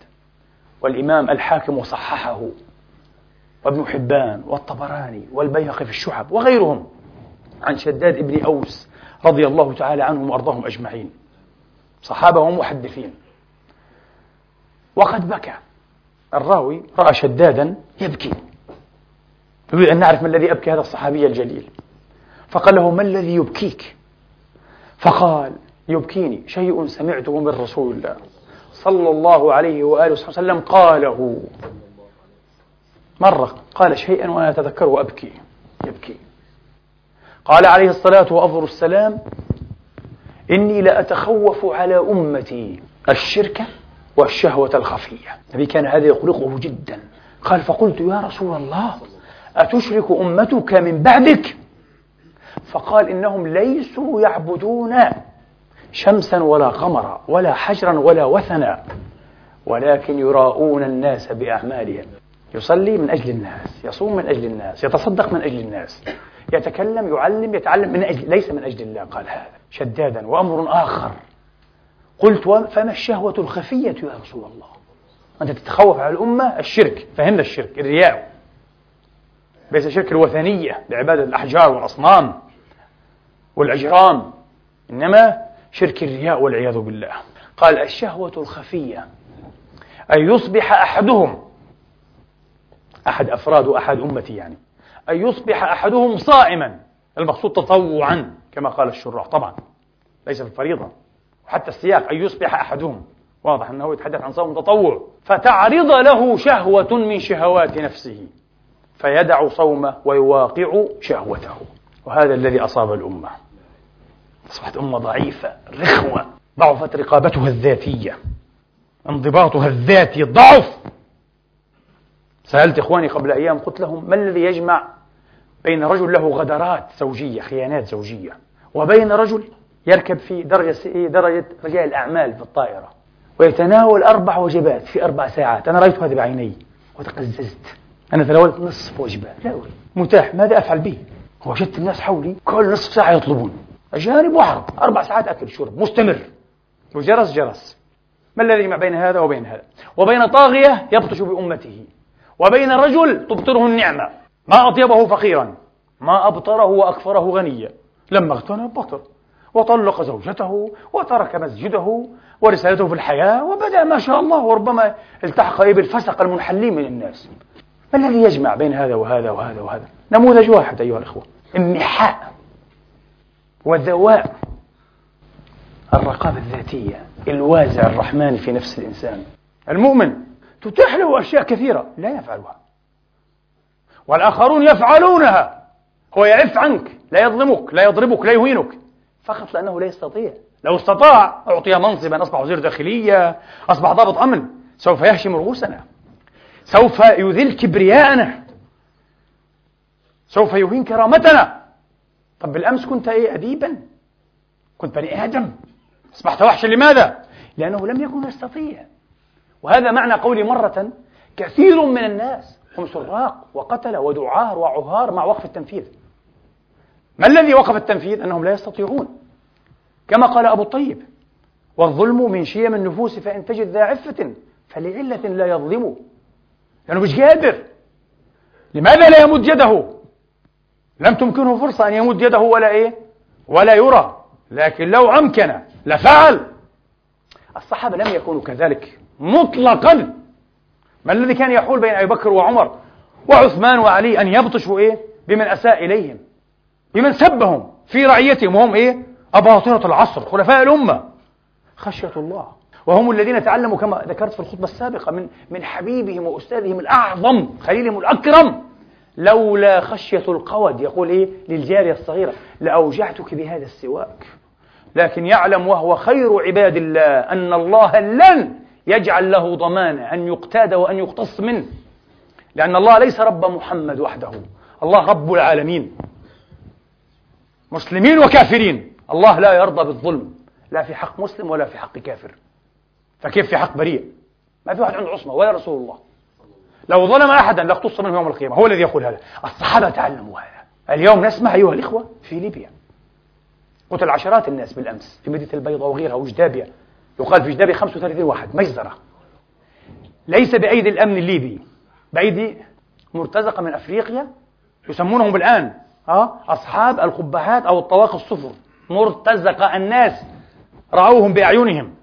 والإمام الحاكم وصححه وابن حبان والطبراني والبيهقي في الشعب وغيرهم عن شداد ابن أوس رضي الله تعالى عنهم وأرضاهم أجمعين. صحابة ومحدثين وقد بكى. الراوي رأى شدادا يبكي. يريد أن نعرف ما الذي أبكي هذا الصحابي الجليل. فقال له ما الذي يبكيك؟ فقال يبكيني. شيء سمعته من رسول الله صلى الله عليه وآله وسلم قاله. مرة قال شيئا وأنا أتذكره وأبكي. يبكي. قال عليه الصلاة وأفضل السلام إني لأتخوف على أمتي الشرك والشهوة الخفية. النبي كان هذا يقلقه جدا. قال فقلت يا رسول الله أتشرك أمتك من بعدك؟ فقال إنهم ليسوا يعبدون شمسا ولا قمرا ولا حجرا ولا وثنا ولكن يراؤون الناس بأعمالهم. يصلي من أجل الناس يصوم من أجل الناس يتصدق من أجل الناس. يتكلم يعلم يتعلم من أجل ليس من أجل الله قال هذا شدادا وأمر آخر. قلت فما الشهوة الخفية يا رسول الله؟ أنت تتخوف على الأمة؟ الشرك. فهمنا الشرك الرياء. ليس شرك الوثنية بعبادة الأحجار والأصنام والأجرام إنما شرك الرياء والعياذ بالله. قال الشهوة الخفية أن يصبح أحدهم أحد أفراد أحد أمتي يعني أن يصبح أحدهم صائما. المقصود تطوعا كما قال الشراح. طبعا ليس في الفريضة. وحتى السياق أن يصبح أحدهم. واضح أنه يتحدث عن صوم تطوع. فتعرض له شهوة من شهوات نفسه. فيدع صومه ويواقع شهوته. وهذا الذي أصاب الأمة. أصبحت أمة ضعيفة رخوة. ضعفت رقابتها الذاتية. انضباطها الذاتي ضعف. سألت إخواني قبل أيام قلت لهم ما الذي يجمع بين رجل له غدرات زوجية خيانات زوجية وبين رجل يركب في درجة؟ درجة رجال الأعمال في الطائرة ويتناول أربع وجبات في أربع ساعات؟ أنا رأيت هذا بعيني وتقززت. أنا تناولت نصف وجبة. لا أريد. متاح. ماذا أفعل به؟ وجدت الناس حولي كل نصف ساعة يطلبون. أجانب وعرب. أربع ساعات أكل شرب. مستمر. وجرس جرس. ما الذي يجمع بين هذا وبين هذا؟ وبين طاغية يبطش بأمته. وبين رجل تبطره النعمة. ما أطيبه فقيرا ما أبطره وأكفره غنيا. لما اغتنى بطر وطلق زوجته وترك مسجده ورسالته في الحياة وبدأ ما شاء الله وربما التحق إيه بالفسق المنحلين من الناس. ما الذي يجمع بين هذا وهذا وهذا وهذا؟ نموذج واحد أيها الأخوة النحاء والذواء الرقابة الذاتية الوازع الرحمن في نفس الإنسان. المؤمن تتيح له أشياء كثيرة. لا يفعلها. والآخرون يفعلونها. هو يعف عنك لا يظلمك لا يضربك لا يهينك. فقط لأنه لا يستطيع. لو استطاع أعطي منصبا أصبح وزير داخلية أصبح ضابط أمن. سوف يهشم رؤوسنا. سوف يذل كبرياءنا. سوف يهين كرامتنا. طب بالأمس كنت إيه؟ أديبا. كنت بني آدم. أصبحت وحشا. لماذا؟ لأنه لم يكن يستطيع. وهذا معنى قولي مرة كثير من الناس هم سراق وقتلة ودعار وعهار مع وقف التنفيذ. ما الذي وقف التنفيذ؟ أنهم لا يستطيعون. كما قال أبو الطيب والظلم من شيم النفوس فإن تجد ذا عفة فلعلة لا يظلم. لأنه مش قادر. لماذا لا يمد يده؟ لم تمكنه فرصة أن يمد يده ولا إيه؟ ولا يرى. لكن لو أمكن لفعل. الصحابة لم يكونوا كذلك. مطلقا. ما الذي كان يحول بين أبي بكر وعمر وعثمان وعلي أن يبطشوا إيه؟ بمن أساء إليهم. بمن سبهم في رعيتهم. وهم إيه؟ أباطرة العصر خلفاء الأمة. خشية الله. وهم الذين تعلموا كما ذكرت في الخطبة السابقة من من حبيبهم وأستاذهم الأعظم خليلهم الأكرم. لولا خشية القود يقول إيه؟ للجارية الصغيرة لأوجعتك بهذا السواك. لكن يعلم وهو خير عباد الله أن الله لن يجعل له ضمانة أن يقتاد وأن يقتص منه. لأن الله ليس رب محمد وحده. الله رب العالمين. مسلمين وكافرين. الله لا يرضى بالظلم. لا في حق مسلم ولا في حق كافر. فكيف في حق بريء؟ ما في واحد عنده عصمة ولا رسول الله. لو ظلم أحدا لاقتص منه يوم القيامة. هو الذي يقول هذا. الصحابة تعلموا هذا. اليوم نسمع أيها الإخوة في ليبيا. قتل عشرات الناس بالأمس في مدينة البيضاء وغيرها وجدابيا. يقال في جدابيا 35 واحد مجزرة. ليس بأيدي الأمن الليبي. بأيدي مرتزقة من أفريقيا يسمونهم الآن أه؟ أصحاب القبعات أو الطواقي الصفر. مرتزقة الناس رأوهم بأعينهم.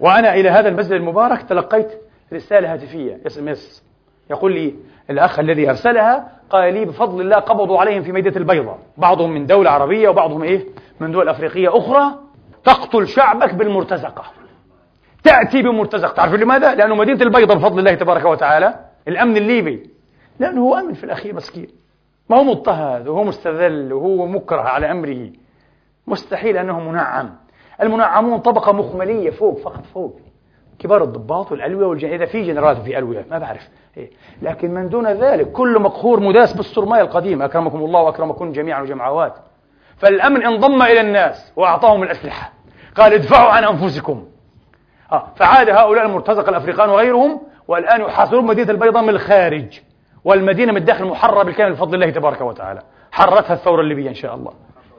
وأنا إلى هذا المسجد المبارك تلقيت رسالة هاتفية SMS. يقول لي الأخ الذي أرسلها قال لي بفضل الله قبضوا عليهم في مدينة البيضاء. بعضهم من دولة عربية وبعضهم إيه من دول أفريقية أخرى. تقتل شعبك بالمرتزقة. تأتي بمرتزقة تعرف لماذا؟ لأنه مدينة البيضاء بفضل الله تبارك وتعالى الأمن الليبي. لأنه هو أمن في الأخير مسكين. ما هو مضطهد وهو مستذل وهو مكره على أمره. مستحيل أنه منعم. المنعمون طبقة مخملية فوق فقط فوق. كبار الضباط والألوية والجن إذا في جنرالات وفي ألوية ما بعرف. إيه. لكن من دون ذلك كل مقهور مداس بالسرماية القديمة. أكرمكم الله وأكرمكم جميعا وجمعوات فالأمن انضم إلى الناس وأعطاهم الأسلحة. قال ادفعوا عن أنفسكم. آه فعاد هؤلاء المرتزقة الأفريقان وغيرهم والآن يحاصرون مدينة البيضاء من الخارج والمدينة من الداخل محررة بالكامل بفضل الله تبارك وتعالى. حررتها الثورة الليبية إن شاء الله.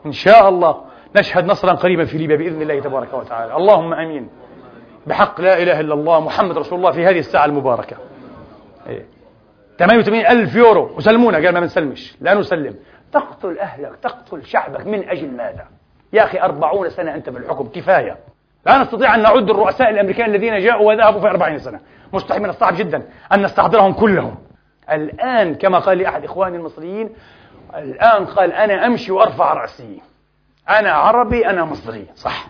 إن شاء الله. نشهد نصرا قريبا في ليبيا بإذن الله تبارك وتعالى. اللهم أمين. بحق لا إله إلا الله محمد رسول الله في هذه الساعة المباركة. إيه. 88 ألف يورو. وسلمونا قال ما بنسلمش. لا نسلم. تقتل أهلك تقتل شعبك من أجل ماذا؟ يا أخي أربعون سنة أنت في الحكم كفاية. لا نستطيع أن نعد الرؤساء الأمريكان الذين جاءوا وذهبوا في أربعين سنة. مستحيل من الصعب جدا أن نستحضرهم كلهم. الآن كما قال لي أحد إخواني المصريين الآن قال أنا أمشي وأرفع رأسي. أنا عربي أنا مصري. صح.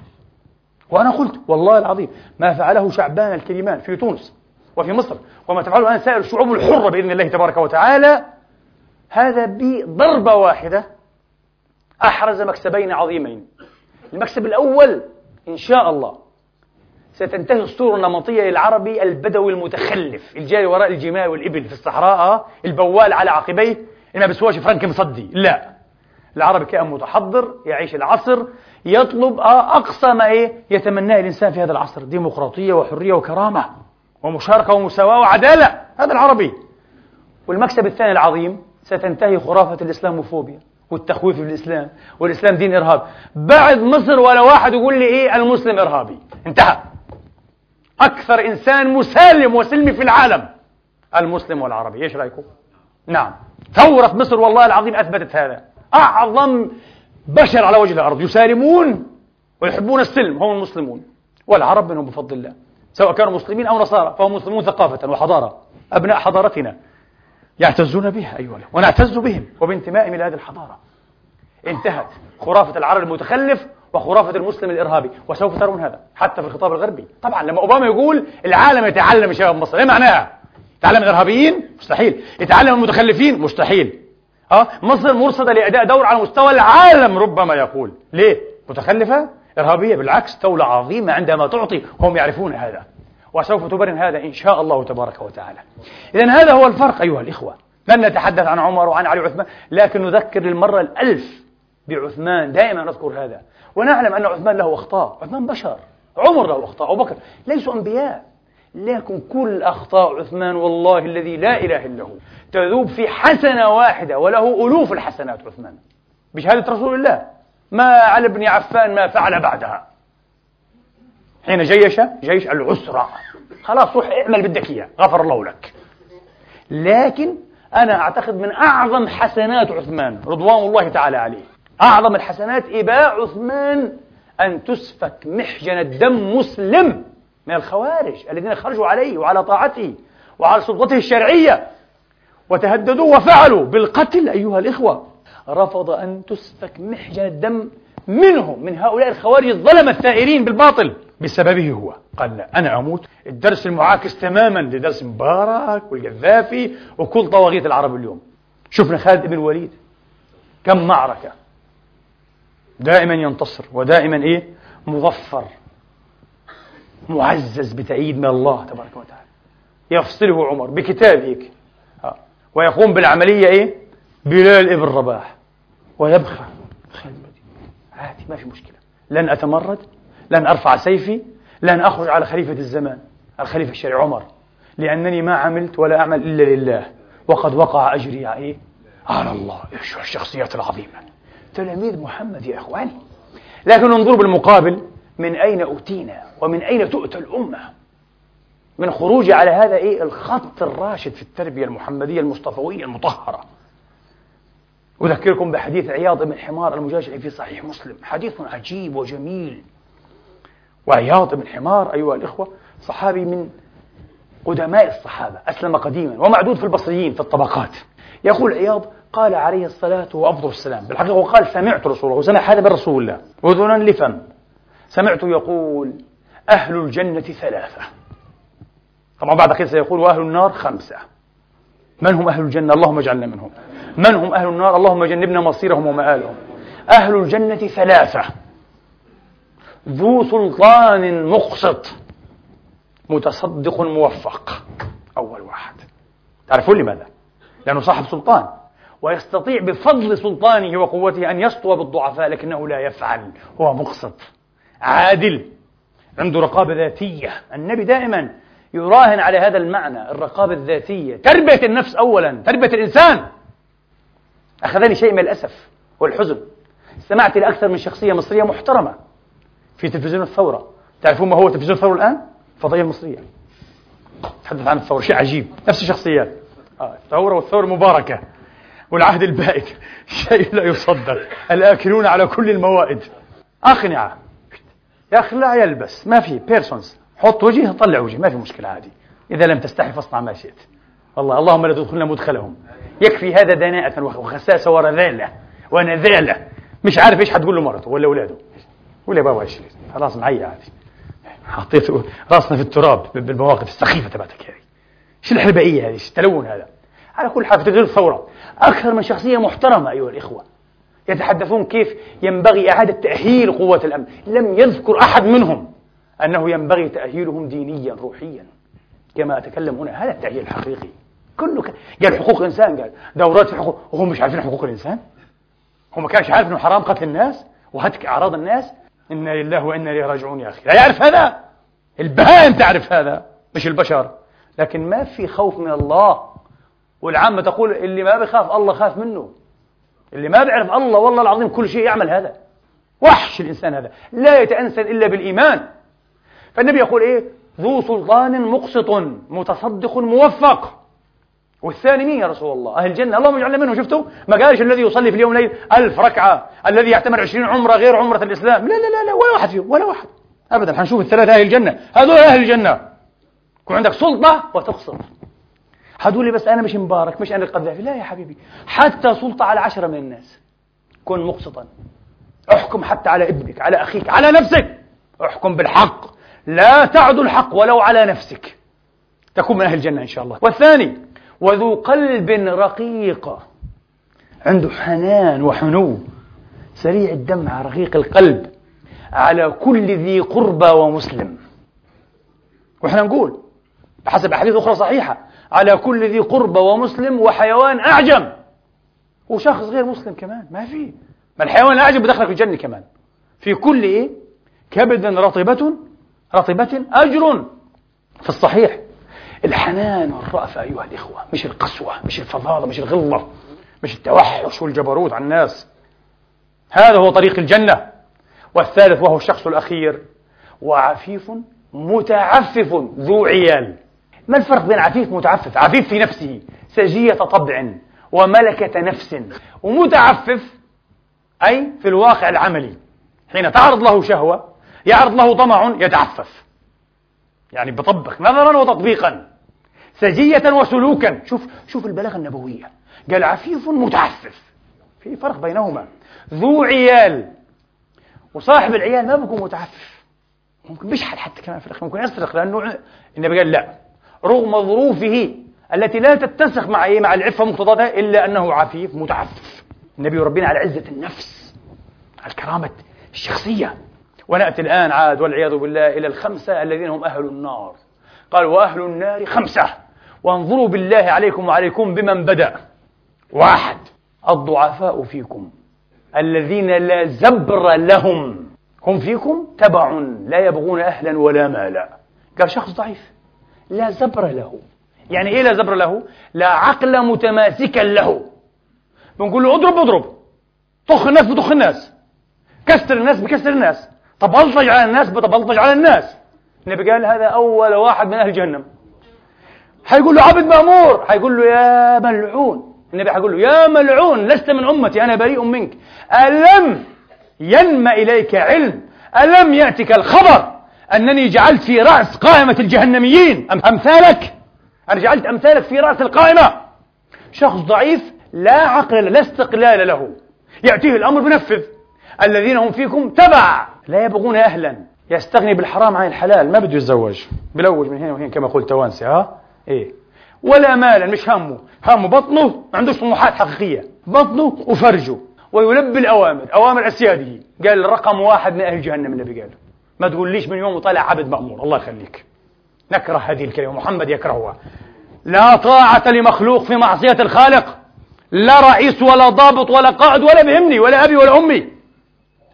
وأنا قلت والله العظيم ما فعله شعبان الكريمان في تونس وفي مصر وما تفعله الآن سائر الشعوب الحرة بإذن الله تبارك وتعالى. هذا بضربة واحدة أحرز مكسبين عظيمين. المكسب الأول إن شاء الله ستنتهي الصورة النمطية للعربي البدوي المتخلف الجاري وراء الجمال والإبل في الصحراء البوال على عقبيه. اللي ما بيسواش فرنك مصدي. لا. العربي كائن متحضر يعيش العصر يطلب أقصى ما إيه يتمناه الإنسان في هذا العصر. ديمقراطية وحرية وكرامة ومشاركة ومساواة وعدالة. هذا العربي. والمكسب الثاني العظيم ستنتهي خرافة الإسلاموفوبيا. والتخويف بالإسلام والإسلام دين إرهاب بعد مصر ولا واحد يقول لي إيه؟ المسلم إرهابي. انتهى. أكثر إنسان مسالم وسلمي في العالم المسلم والعربي. إيش رأيكم؟ نعم. ثورة مصر والله العظيم أثبتت هذا. أعظم بشر على وجه الأرض. يسالمون ويحبون السلم. هم المسلمون. والعرب منهم بفضل الله. سواء كانوا مسلمين أو نصارى فهم مسلمون ثقافة وحضارة. أبناء حضارتنا. يعتزون بها أيها ونعتز بهم وبانتمائهم إلى هذه الحضارة انتهت خرافة العرب المتخلف وخرافة المسلم الإرهابي وسوف ترون هذا حتى في الخطاب الغربي طبعا لما أوباما يقول العالم يتعلم شباب مصر إيه معناها؟ يتعلم الإرهابيين؟ مستحيل يتعلم المتخلفين؟ مستحيل أه؟ مصر مرصدة لأداء دور على مستوى العالم ربما يقول ليه؟ متخلفة؟ إرهابية بالعكس دولة عظيمة عندما تعطي هم يعرفون هذا وسوف تبرهن هذا إن شاء الله تبارك وتعالى. إذا هذا هو الفرق أيها الإخوة. لن نتحدث عن عمر وعن علي وعثمان لكن نذكر للمرة الألف بعثمان. دائما نذكر هذا. ونعلم أن عثمان له أخطاء. عثمان بشر. عمر له أخطاء. أبو بكر ليسوا أنبياء. لكن كل أخطاء عثمان والله الذي لا إله إلا هو تذوب في حسنة واحدة وله ألوف الحسنات عثمان. بشهادة رسول الله. ما على ابن عفان ما فعل بعدها. حين جيش جيش العسرة خلاص روح اعمل بدك إياه غفر الله لك. لكن أنا أعتقد من أعظم حسنات عثمان رضوان الله تعالى عليه. أعظم الحسنات إباء عثمان أن تسفك محجن الدم مسلم من الخوارج الذين خرجوا عليه وعلى طاعته وعلى سلطته الشرعية وتهددوا وفعلوا بالقتل أيها الإخوة. رفض أن تسفك محجن الدم منهم من هؤلاء الخوارج الظلمة الثائرين بالباطل. بسببه هو. قال لا أنا أموت. الدرس المعاكس تماما لدرس مبارك والقذافي وكل طواغيت العرب اليوم. شفنا خالد بن الوليد. كم معركة. دائما ينتصر ودائما إيه؟ مظفر. معزز بتأييد من الله تبارك وتعالى. يفصله عمر بكتاب هيك آه. ويقوم بالعملية إيه؟ بلال ابن رباح. ويبخى عادي ما في مشكلة. لن أتمرد. لن أرفع سيفي لن أخرج على خليفة الزمان الخليفة الشرعي عمر لأنني ما عملت ولا أعمل إلا لله. وقد وقع أجري إيه؟ على الله. إيش الشخصيات العظيمة. تلاميذ محمد يا إخواني. لكن انظروا بالمقابل من أين أوتينا؟ ومن أين تؤتى الأمة؟ من خروج على هذا إيه؟ الخط الراشد في التربية المحمدية المصطفوية المطهرة. أذكركم بحديث عياض بن حمار المجاشعي في صحيح مسلم. حديث عجيب وجميل. وعياض بن حمار أيها الإخوة صحابي من قدماء الصحابة أسلم قديما ومعدود في البصريين في الطبقات. يقول عياض قال عليه الصلاة وأفضل السلام. بالحقيقة هو قال سمعت رسول الله وسمع هذا من رسول الله أذنا لفم. سمعت يقول أهل الجنة ثلاثة. طبعا بعد كده سيقول وأهل النار خمسة. من هم أهل الجنة؟ اللهم اجعلنا منهم. من هم أهل النار؟ اللهم جنبنا مصيرهم ومآلهم. أهل الجنة ثلاثة. ذو سلطان مقسط متصدق موفق. أول واحد. تعرفون لماذا؟ لأنه صاحب سلطان ويستطيع بفضل سلطانه وقوته أن يسطو بالضعفاء لكنه لا يفعل هو مقسط عادل عنده رقابة ذاتية. النبي دائما يراهن على هذا المعنى الرقابة الذاتية. تربية النفس أولا تربية الإنسان. أخذني شيء من الأسف والحزن. استمعت لأكثر من شخصية مصرية محترمة. في تلفزيون الثورة. تعرفون ما هو تلفزيون الثورة الآن؟ الفضائية المصرية. تحدث عن الثورة شيء عجيب. نفس الشخصيات. آه الثورة والثورة المباركة والعهد البائد (laughs) شيء لا يصدق. الآكلون على كل الموائد. أقنعة يا أخي لا يلبس. ما في. بيرسونز. حط وجهه طلع وجهه. ما في مشكلة عادي. إذا لم تستحي فاصنع ما شئت. والله اللهم لا تدخلنا مدخلهم. يكفي هذا دناءة وخساسة ورذالة. ونذالة. مش عارف إيش حتقول له مرته ولا أولاده. ولا بابا إيش خلاص معي عادي حطيت راسنا في التراب بالمواقف السخيفة تبعتك هذه. إيش الحربائية هذه؟ إيش التلون هذا؟ على كل حال في تغيير الثورة. أكثر من شخصية محترمة أيها الإخوة. يتحدثون كيف ينبغي إعادة تأهيل قوة الأمن. لم يذكر أحد منهم أنه ينبغي تأهيلهم دينيا روحيا. كما أتكلم هنا هذا التأهيل الحقيقي. كله ك... قال حقوق إنسان قال دورات في حقوق وهم مش عارفين حقوق الإنسان؟ هو ما كانش عارف أنه حرام قتل الناس وهتك أعراض الناس؟ إنا لله وإنا إليه راجعون يا أخي. لا يعرف هذا؟ البهائم تعرف هذا مش البشر. لكن ما في خوف من الله. والعامة تقول اللي ما بيخاف الله خاف منه. اللي ما بيعرف الله والله العظيم كل شيء يعمل هذا. وحش الإنسان هذا. لا يتأنسن إلا بالإيمان. فالنبي يقول إيه؟ ذو سلطان مقسط متصدق موفق. والثاني مين يا رسول الله؟ أهل الجنة. اللهم اجعلنا منهم. شفتوا؟ ما قالش الذي يصلي في اليوم الليل ألف ركعة. الذي يعتمر عشرين عمرة غير عمرة الإسلام. لا لا لا, لا ولا واحد فيهم ولا واحد. أبدا. حنشوف الثلاثة أهل الجنة. هذول أهل الجنة. يكون عندك سلطة وتقصر. هتقول لي بس أنا مش مبارك مش أنا القذافي. لا يا حبيبي. حتى سلطة على عشرة من الناس. كن مقسطا. احكم حتى على ابنك على أخيك على نفسك. احكم بالحق. لا تعدو الحق ولو على نفسك. تكون من أهل الجنة إن شاء الله. والثاني وذو قلب رقيق. عنده حنان وحنو. سريع الدمع رقيق القلب. على كل ذي قربى ومسلم. وإحنا نقول بحسب أحاديث أخرى صحيحة على كل ذي قربى ومسلم وحيوان أعجم. وشخص غير مسلم كمان ما في. ما الحيوان الأعجم بدخلك الجنة كمان. في كل إيه؟ كبد رطبة رطبة أجر في الصحيح. الحنان والرأفة أيها الإخوة مش القسوة مش الفظاظة مش الغلظة مش التوحش والجبروت على الناس. هذا هو طريق الجنة. والثالث وهو الشخص الأخير. وعفيف متعفف ذو عيال. ما الفرق بين عفيف متعفف؟ عفيف في نفسه سجية طبع وملكة نفس. ومتعفف أي في الواقع العملي. حين تعرض له شهوة يعرض له طمع يتعفف. يعني بطبق نظرا وتطبيقا. سجية وسلوكا. شوف شوف البلاغة النبوية. قال عفيف متعفف. في فرق بينهما. ذو عيال. وصاحب العيال ما بيكون متعفف. ممكن بيشحت حتى كمان في الأخير ممكن يسرق لأنه النبي قال لا. رغم ظروفه التي لا تتسق مع إيه؟ مع العفة مقتضاتها إلا أنه عفيف متعفف. النبي ربنا على عزة النفس على الكرامة الشخصية. ونأتي الآن عاد والعياذ بالله إلى الخمسة الذين هم أهل النار. قال وأهل النار خمسة. وانظروا بالله عليكم وعليكم بمن بدأ. واحد الضعفاء فيكم. الذين لا زبر لهم. هم فيكم؟ تبع. لا يبغون أهلا ولا مالا. قال شخص ضعيف. لا زبر له. يعني إيه لا زبر له؟ لا عقل متماسكا له. بنقول له اضرب اضرب. طخ الناس بطخ الناس. كسر الناس بكسر الناس. تبلطج على الناس بتبلطج على الناس. النبي قال هذا أول واحد من أهل جهنم. حيقول له عبد مأمور. حيقول له يا ملعون. النبي حيقول له يا ملعون لست من أمتي أنا بريء منك. ألم ينم إليك علم؟ ألم يأتك الخبر أنني جعلت في رأس قائمة الجهنميين؟ أم أمثالك؟ أنا جعلت أمثالك في رأس القائمة. شخص ضعيف لا عقل لا استقلال له. يأتيه الأمر بنفذ. الذين هم فيكم تبع. لا يبغون أهلا. يستغني بالحرام عن الحلال. ما بده يتزوج. بلوج من هنا وهنا كما قلت توانسي ها؟ إيه. ولا مالا مش همه. همه بطنه ما عندوش طموحات حقيقية. بطنه وفرجه. ويلبي الأوامر أوامر أسياده. قال رقم واحد من أهل جهنم النبي قال. ما تقوليش من يوم وطلع عبد مأمور الله يخليك. نكره هذه الكلمة. محمد يكرهها. لا طاعة لمخلوق في معصية الخالق. لا رئيس ولا ضابط ولا قائد ولا بهمني ولا أبي ولا أمي.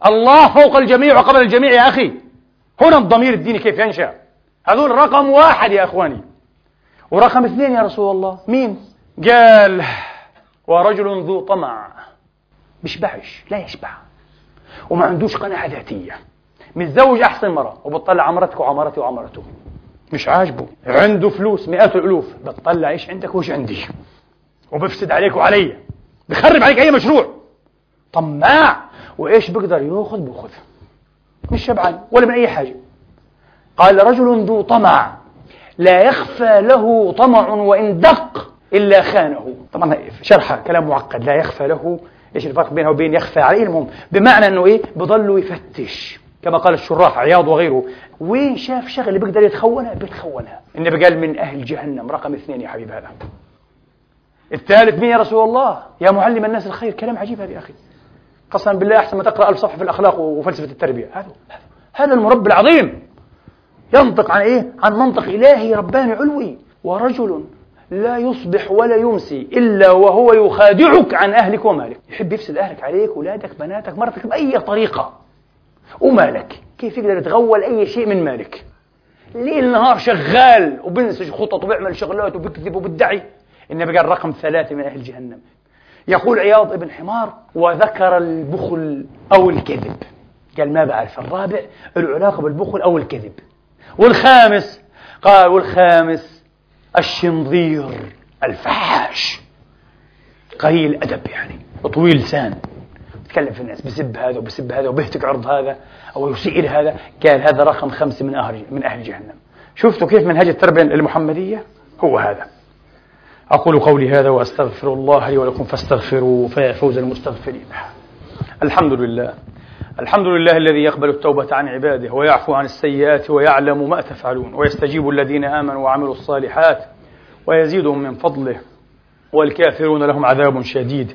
الله فوق الجميع وقبل الجميع يا أخي. هنا الضمير الديني كيف ينشأ؟ هذول رقم واحد يا أخواني. ورقم اثنين يا رسول الله. مين؟ قال ورجل ذو طمع. بيشبعش لا يشبع وما عندوش قناعة ذاتية. متزوج أحسن مرة وبتطلع عمرتك وعمرتي وعمرته. مش عاجبه. عنده فلوس مئات الألوف. بتطلع إيش عندك وإيش عندي؟ وبفسد عليك وعلي. بخرب عليك أي مشروع. طماع. وإيش بيقدر ياخذ بياخذ مش شبعان ولا من أي حاجة. قال رجل ذو طمع. لا يخفى له طمع وإن دق إلا خانه. طبعا شرحة كلام معقد. لا يخفى له إيش الفرق بينه وبين يخفى عليه المهم بمعنى إنه إيه؟ بضل يفتش. كما قال الشراح عياض وغيره. وين شاف شغله بيقدر يتخونها بيتخونها النبي قال من أهل جهنم. رقم اثنين يا حبيب هذا. الثالث مين يا رسول الله؟ يا معلم الناس الخير. كلام عجيب هذا يا أخي. قسما بالله أحسن ما تقرأ الف صفحه في الأخلاق وفلسفة التربية. هذا هذا المربي العظيم. ينطق عن إيه؟ عن منطق إلهي رباني علوي. ورجل لا يصبح ولا يمسي إلا وهو يخادعك عن أهلك ومالك. يحب يفسد أهلك عليك أولادك بناتك مرتك بأي طريقة. ومالك؟ كيف يقدر يتغول أي شيء من مالك؟ ليل نهار شغال وبنسج خطط وبيعمل شغلات وبيكذب وبيدعي. النبي قال رقم ثلاثة من أهل جهنم. يقول عياض ابن حمار وذكر البخل أو الكذب. قال ما بعرف. الرابع العلاقة بالبخل أو الكذب. والخامس قال والخامس الشنظير الفحاش قليل الأدب يعني طويل لسان. يتكلم في الناس بسب هذا وبسب هذا وبيهتك عرض هذا أو يسيء هذا. قال هذا رقم خمسة من أهل من أهل جهنم. شفتوا كيف منهج التربية المحمدية؟ هو هذا. أقول قولي هذا وأستغفر الله لي ولكم فاستغفروا فيا فوز المستغفرين. الحمد لله. الحمد لله الذي يقبل التوبة عن عباده ويعفو عن السيئات ويعلم ما تفعلون ويستجيب الذين آمنوا وعملوا الصالحات ويزيدهم من فضله والكافرون لهم عذاب شديد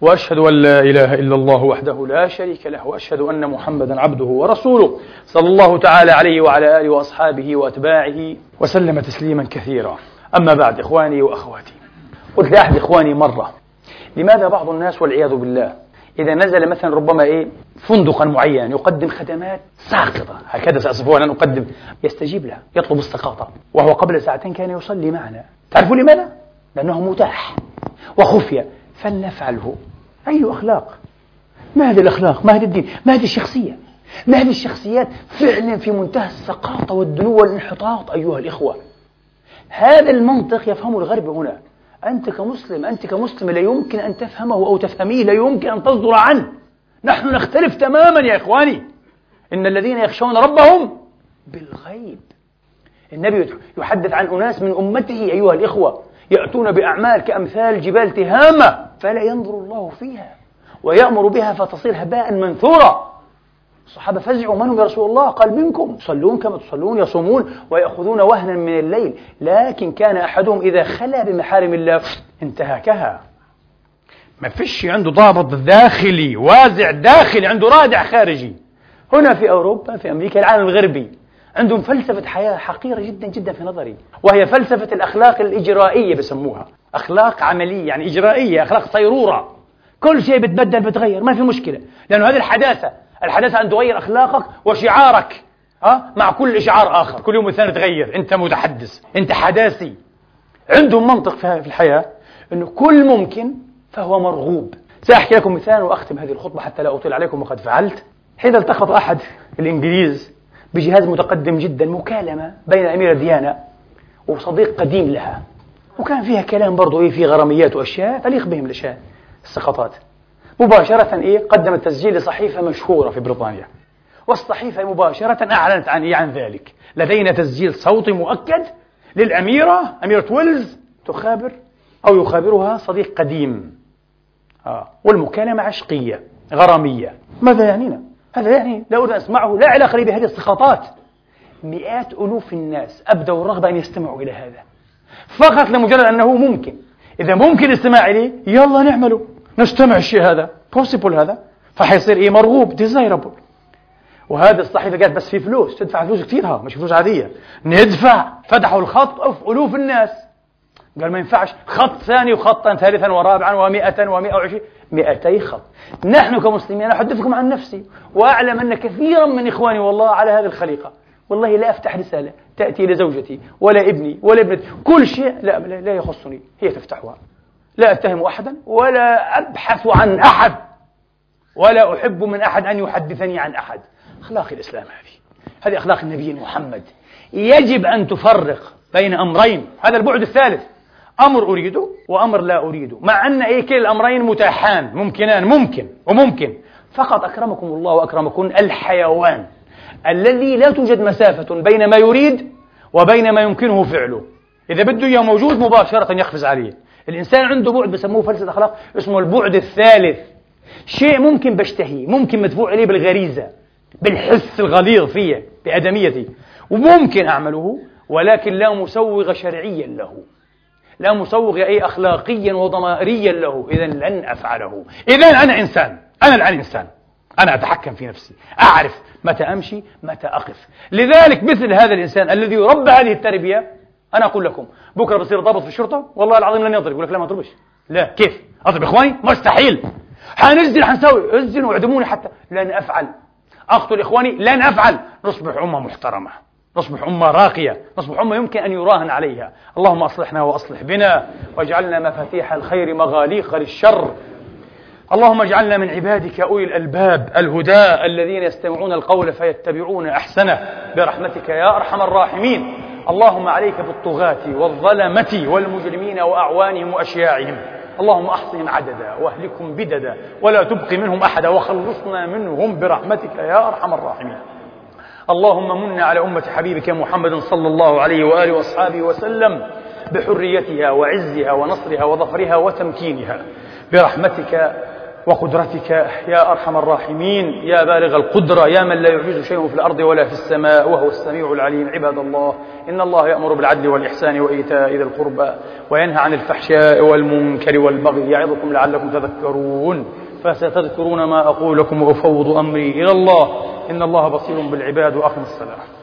وأشهد أن لا إله إلا الله وحده لا شريك له وأشهد أن محمدا عبده ورسوله صلى الله تعالى عليه وعلى آله وأصحابه وأتباعه وسلم تسليما كثيرا. أما بعد إخواني وأخواتي قلت لأحد إخواني مرة لماذا بعض الناس والعياذ بالله إذا نزل مثلا ربما إيه فندقا معينا يقدم خدمات ساقطة هكذا سأصفها أن أقدم يستجيب لها يطلب السقاطة وهو قبل ساعتين كان يصلي معنا. تعرفوا لماذا؟ لأنه متاح وخفية فلنفعله. أي أخلاق؟ ما هذه الأخلاق؟ ما هذا الدين؟ ما هذه الشخصية؟ ما هذه الشخصيات فعلا في منتهى السقاطة والدنو والانحطاط أيها الإخوة؟ هذا المنطق يفهمه الغرب هنا. أنت كمسلم أنت كمسلم لا يمكن أن تفهمه أو تفهميه لا يمكن أن تصدر عنه. نحن نختلف تماما يا إخواني. إن الذين يخشون ربهم بالغيب. النبي يحدث عن أناس من أمته أيها الإخوة يأتون بأعمال كأمثال جبال تهامة فلا ينظر الله فيها ويأمر بها فتصير هباء منثورا. الصحابة فزعوا من هم يا رسول الله؟ قال منكم. يصلون كما تصلون يصومون ويأخذون وهنا من الليل. لكن كان أحدهم إذا خلا بمحارم الله انتهكها. ما فيش عنده ضابط داخلي وازع داخلي عنده رادع خارجي. هنا في أوروبا في أمريكا العالم الغربي عندهم فلسفة حياة حقيرة جدا جدا في نظري وهي فلسفة الأخلاق الإجرائية بسموها. أخلاق عملية يعني إجرائية أخلاق صيرورة. كل شيء بتبدل بتغير ما في مشكلة لأنه هذه الحداثة الحداثة أن تغير أخلاقك وشعارك أه؟ مع كل إشعار آخر. كل يوم ثاني تغير أنت متحدث. أنت حداثي. عندهم منطق في الحياة أنه كل ممكن فهو مرغوب. سأحكي لكم مثال وأختم هذه الخطبة حتى لا أطيل عليكم وقد فعلت. حين التقط أحد الإنجليز بجهاز متقدم جدا مكالمة بين أميرة ديانا وصديق قديم لها. وكان فيها كلام برضو إيه في غراميات وأشياء تليق بهم الأشياء السقطات. مباشرة إيه قدمت تسجيل لصحيفة مشهورة في بريطانيا. والصحيفة مباشرة أعلنت عن إيه عن ذلك. لدينا تسجيل صوتي مؤكد للأميرة أميرة ويلز تخابر أو يخابرها صديق قديم. آه. والمكالمة عشقية غرامية. ماذا يعنينا؟ هذا يعني لا أريد أن أسمعه لا علاقة لي بهذه السخطات مئات ألوف الناس أبدوا الرغبة أن يستمعوا إلى هذا. فقط لمجرد أنه ممكن. إذا ممكن الاستماع إليه يلا نعمله. نستمع الشيء هذا. possible هذا. فحيصير إيه؟ مرغوب. desirable وهذه الصحيفة قالت بس في فلوس تدفع فلوس كثير ها مش فلوس عادية. ندفع. فتحوا الخط أوف ألوف الناس. قال ما ينفعش. خط ثاني وخطا ثالثا ورابعا ومئة ومئة وعشرين. مئتي خط. نحن كمسلمين أنا أحدثكم عن نفسي. وأعلم أن كثيرا من إخواني والله على هذه الخليقة. والله لا أفتح رسالة تأتي لزوجتي ولا ابني ولا ابنتي. كل شيء لا لا يخصني. هي تفتحها. لا أتهم أحدا ولا أبحث عن أحد ولا أحب من أحد أن يحدثني عن أحد. أخلاق الإسلام هذه. هذه أخلاق النبي محمد. يجب أن تفرق بين أمرين. هذا البعد الثالث. أمر أريده وأمر لا أريده. مع أن أي كلا الأمرين متاحان ممكنان ممكن وممكن. فقط أكرمكم الله وأكرمكم الحيوان الذي لا توجد مسافة بين ما يريد وبين ما يمكنه فعله. إذا بده إياه موجود مباشرة يقفز عليه. الإنسان عنده بعد بسموه فلسفة أخلاق اسمه البعد الثالث. شيء ممكن بشتهيه ممكن مدفوع إليه بالغريزة بالحس الغليظ فيه بأدميتي وممكن أعمله ولكن لا مسوغ شرعيا له. لا مسوغ أي أخلاقيا وضمائريا له. إذا لن أفعله. إذا أنا إنسان. أنا الآن إنسان. أنا أتحكم في نفسي. أعرف متى أمشي متى أقف. لذلك مثل هذا الإنسان الذي يربى هذه التربية أنا أقول لكم بكرة بصير ضابط في الشرطة والله العظيم لن يضرب يقول لك لا ما أضربش لا كيف؟ أضرب إخواني؟ مستحيل. حنزل حنسوي ازن واعدموني حتى لن أفعل. أقتل إخواني؟ لن أفعل. نصبح أمة محترمة. نصبح أمة راقية. نصبح أمة يمكن أن يراهن عليها. اللهم أصلحنا وأصلح بنا واجعلنا مفاتيح الخير مغاليق للشر. اللهم اجعلنا من عبادك أولي الألباب الهداة الذين يستمعون القول فيتبعون أحسنه. برحمتك يا أرحم الراحمين. اللهم عليك بالطغاة والظلمة والمجرمين وأعوانهم وأشياعهم. اللهم أحصهم عددا وأهلكهم بددا ولا تبق منهم أحدا وخلصنا منهم برحمتك يا أرحم الراحمين. اللهم من على أمة حبيبك محمد صلى الله عليه وآله وأصحابه وسلم بحريتها وعزها ونصرها وظفرها وتمكينها. برحمتك وقدرتك يا أرحم الراحمين يا بالغ القدرة يا من لا يعجز شيء في الأرض ولا في السماء وهو السميع العليم عباد الله. إن الله يأمر بالعدل والإحسان وإيتاء ذي القربى وينهى عن الفحشاء والمنكر والبغي يعظكم لعلكم تذكرون. فستذكرون ما أقول لكم وأفوض أمري إلى الله. إن الله بصير بالعباد وأقم الصلاة.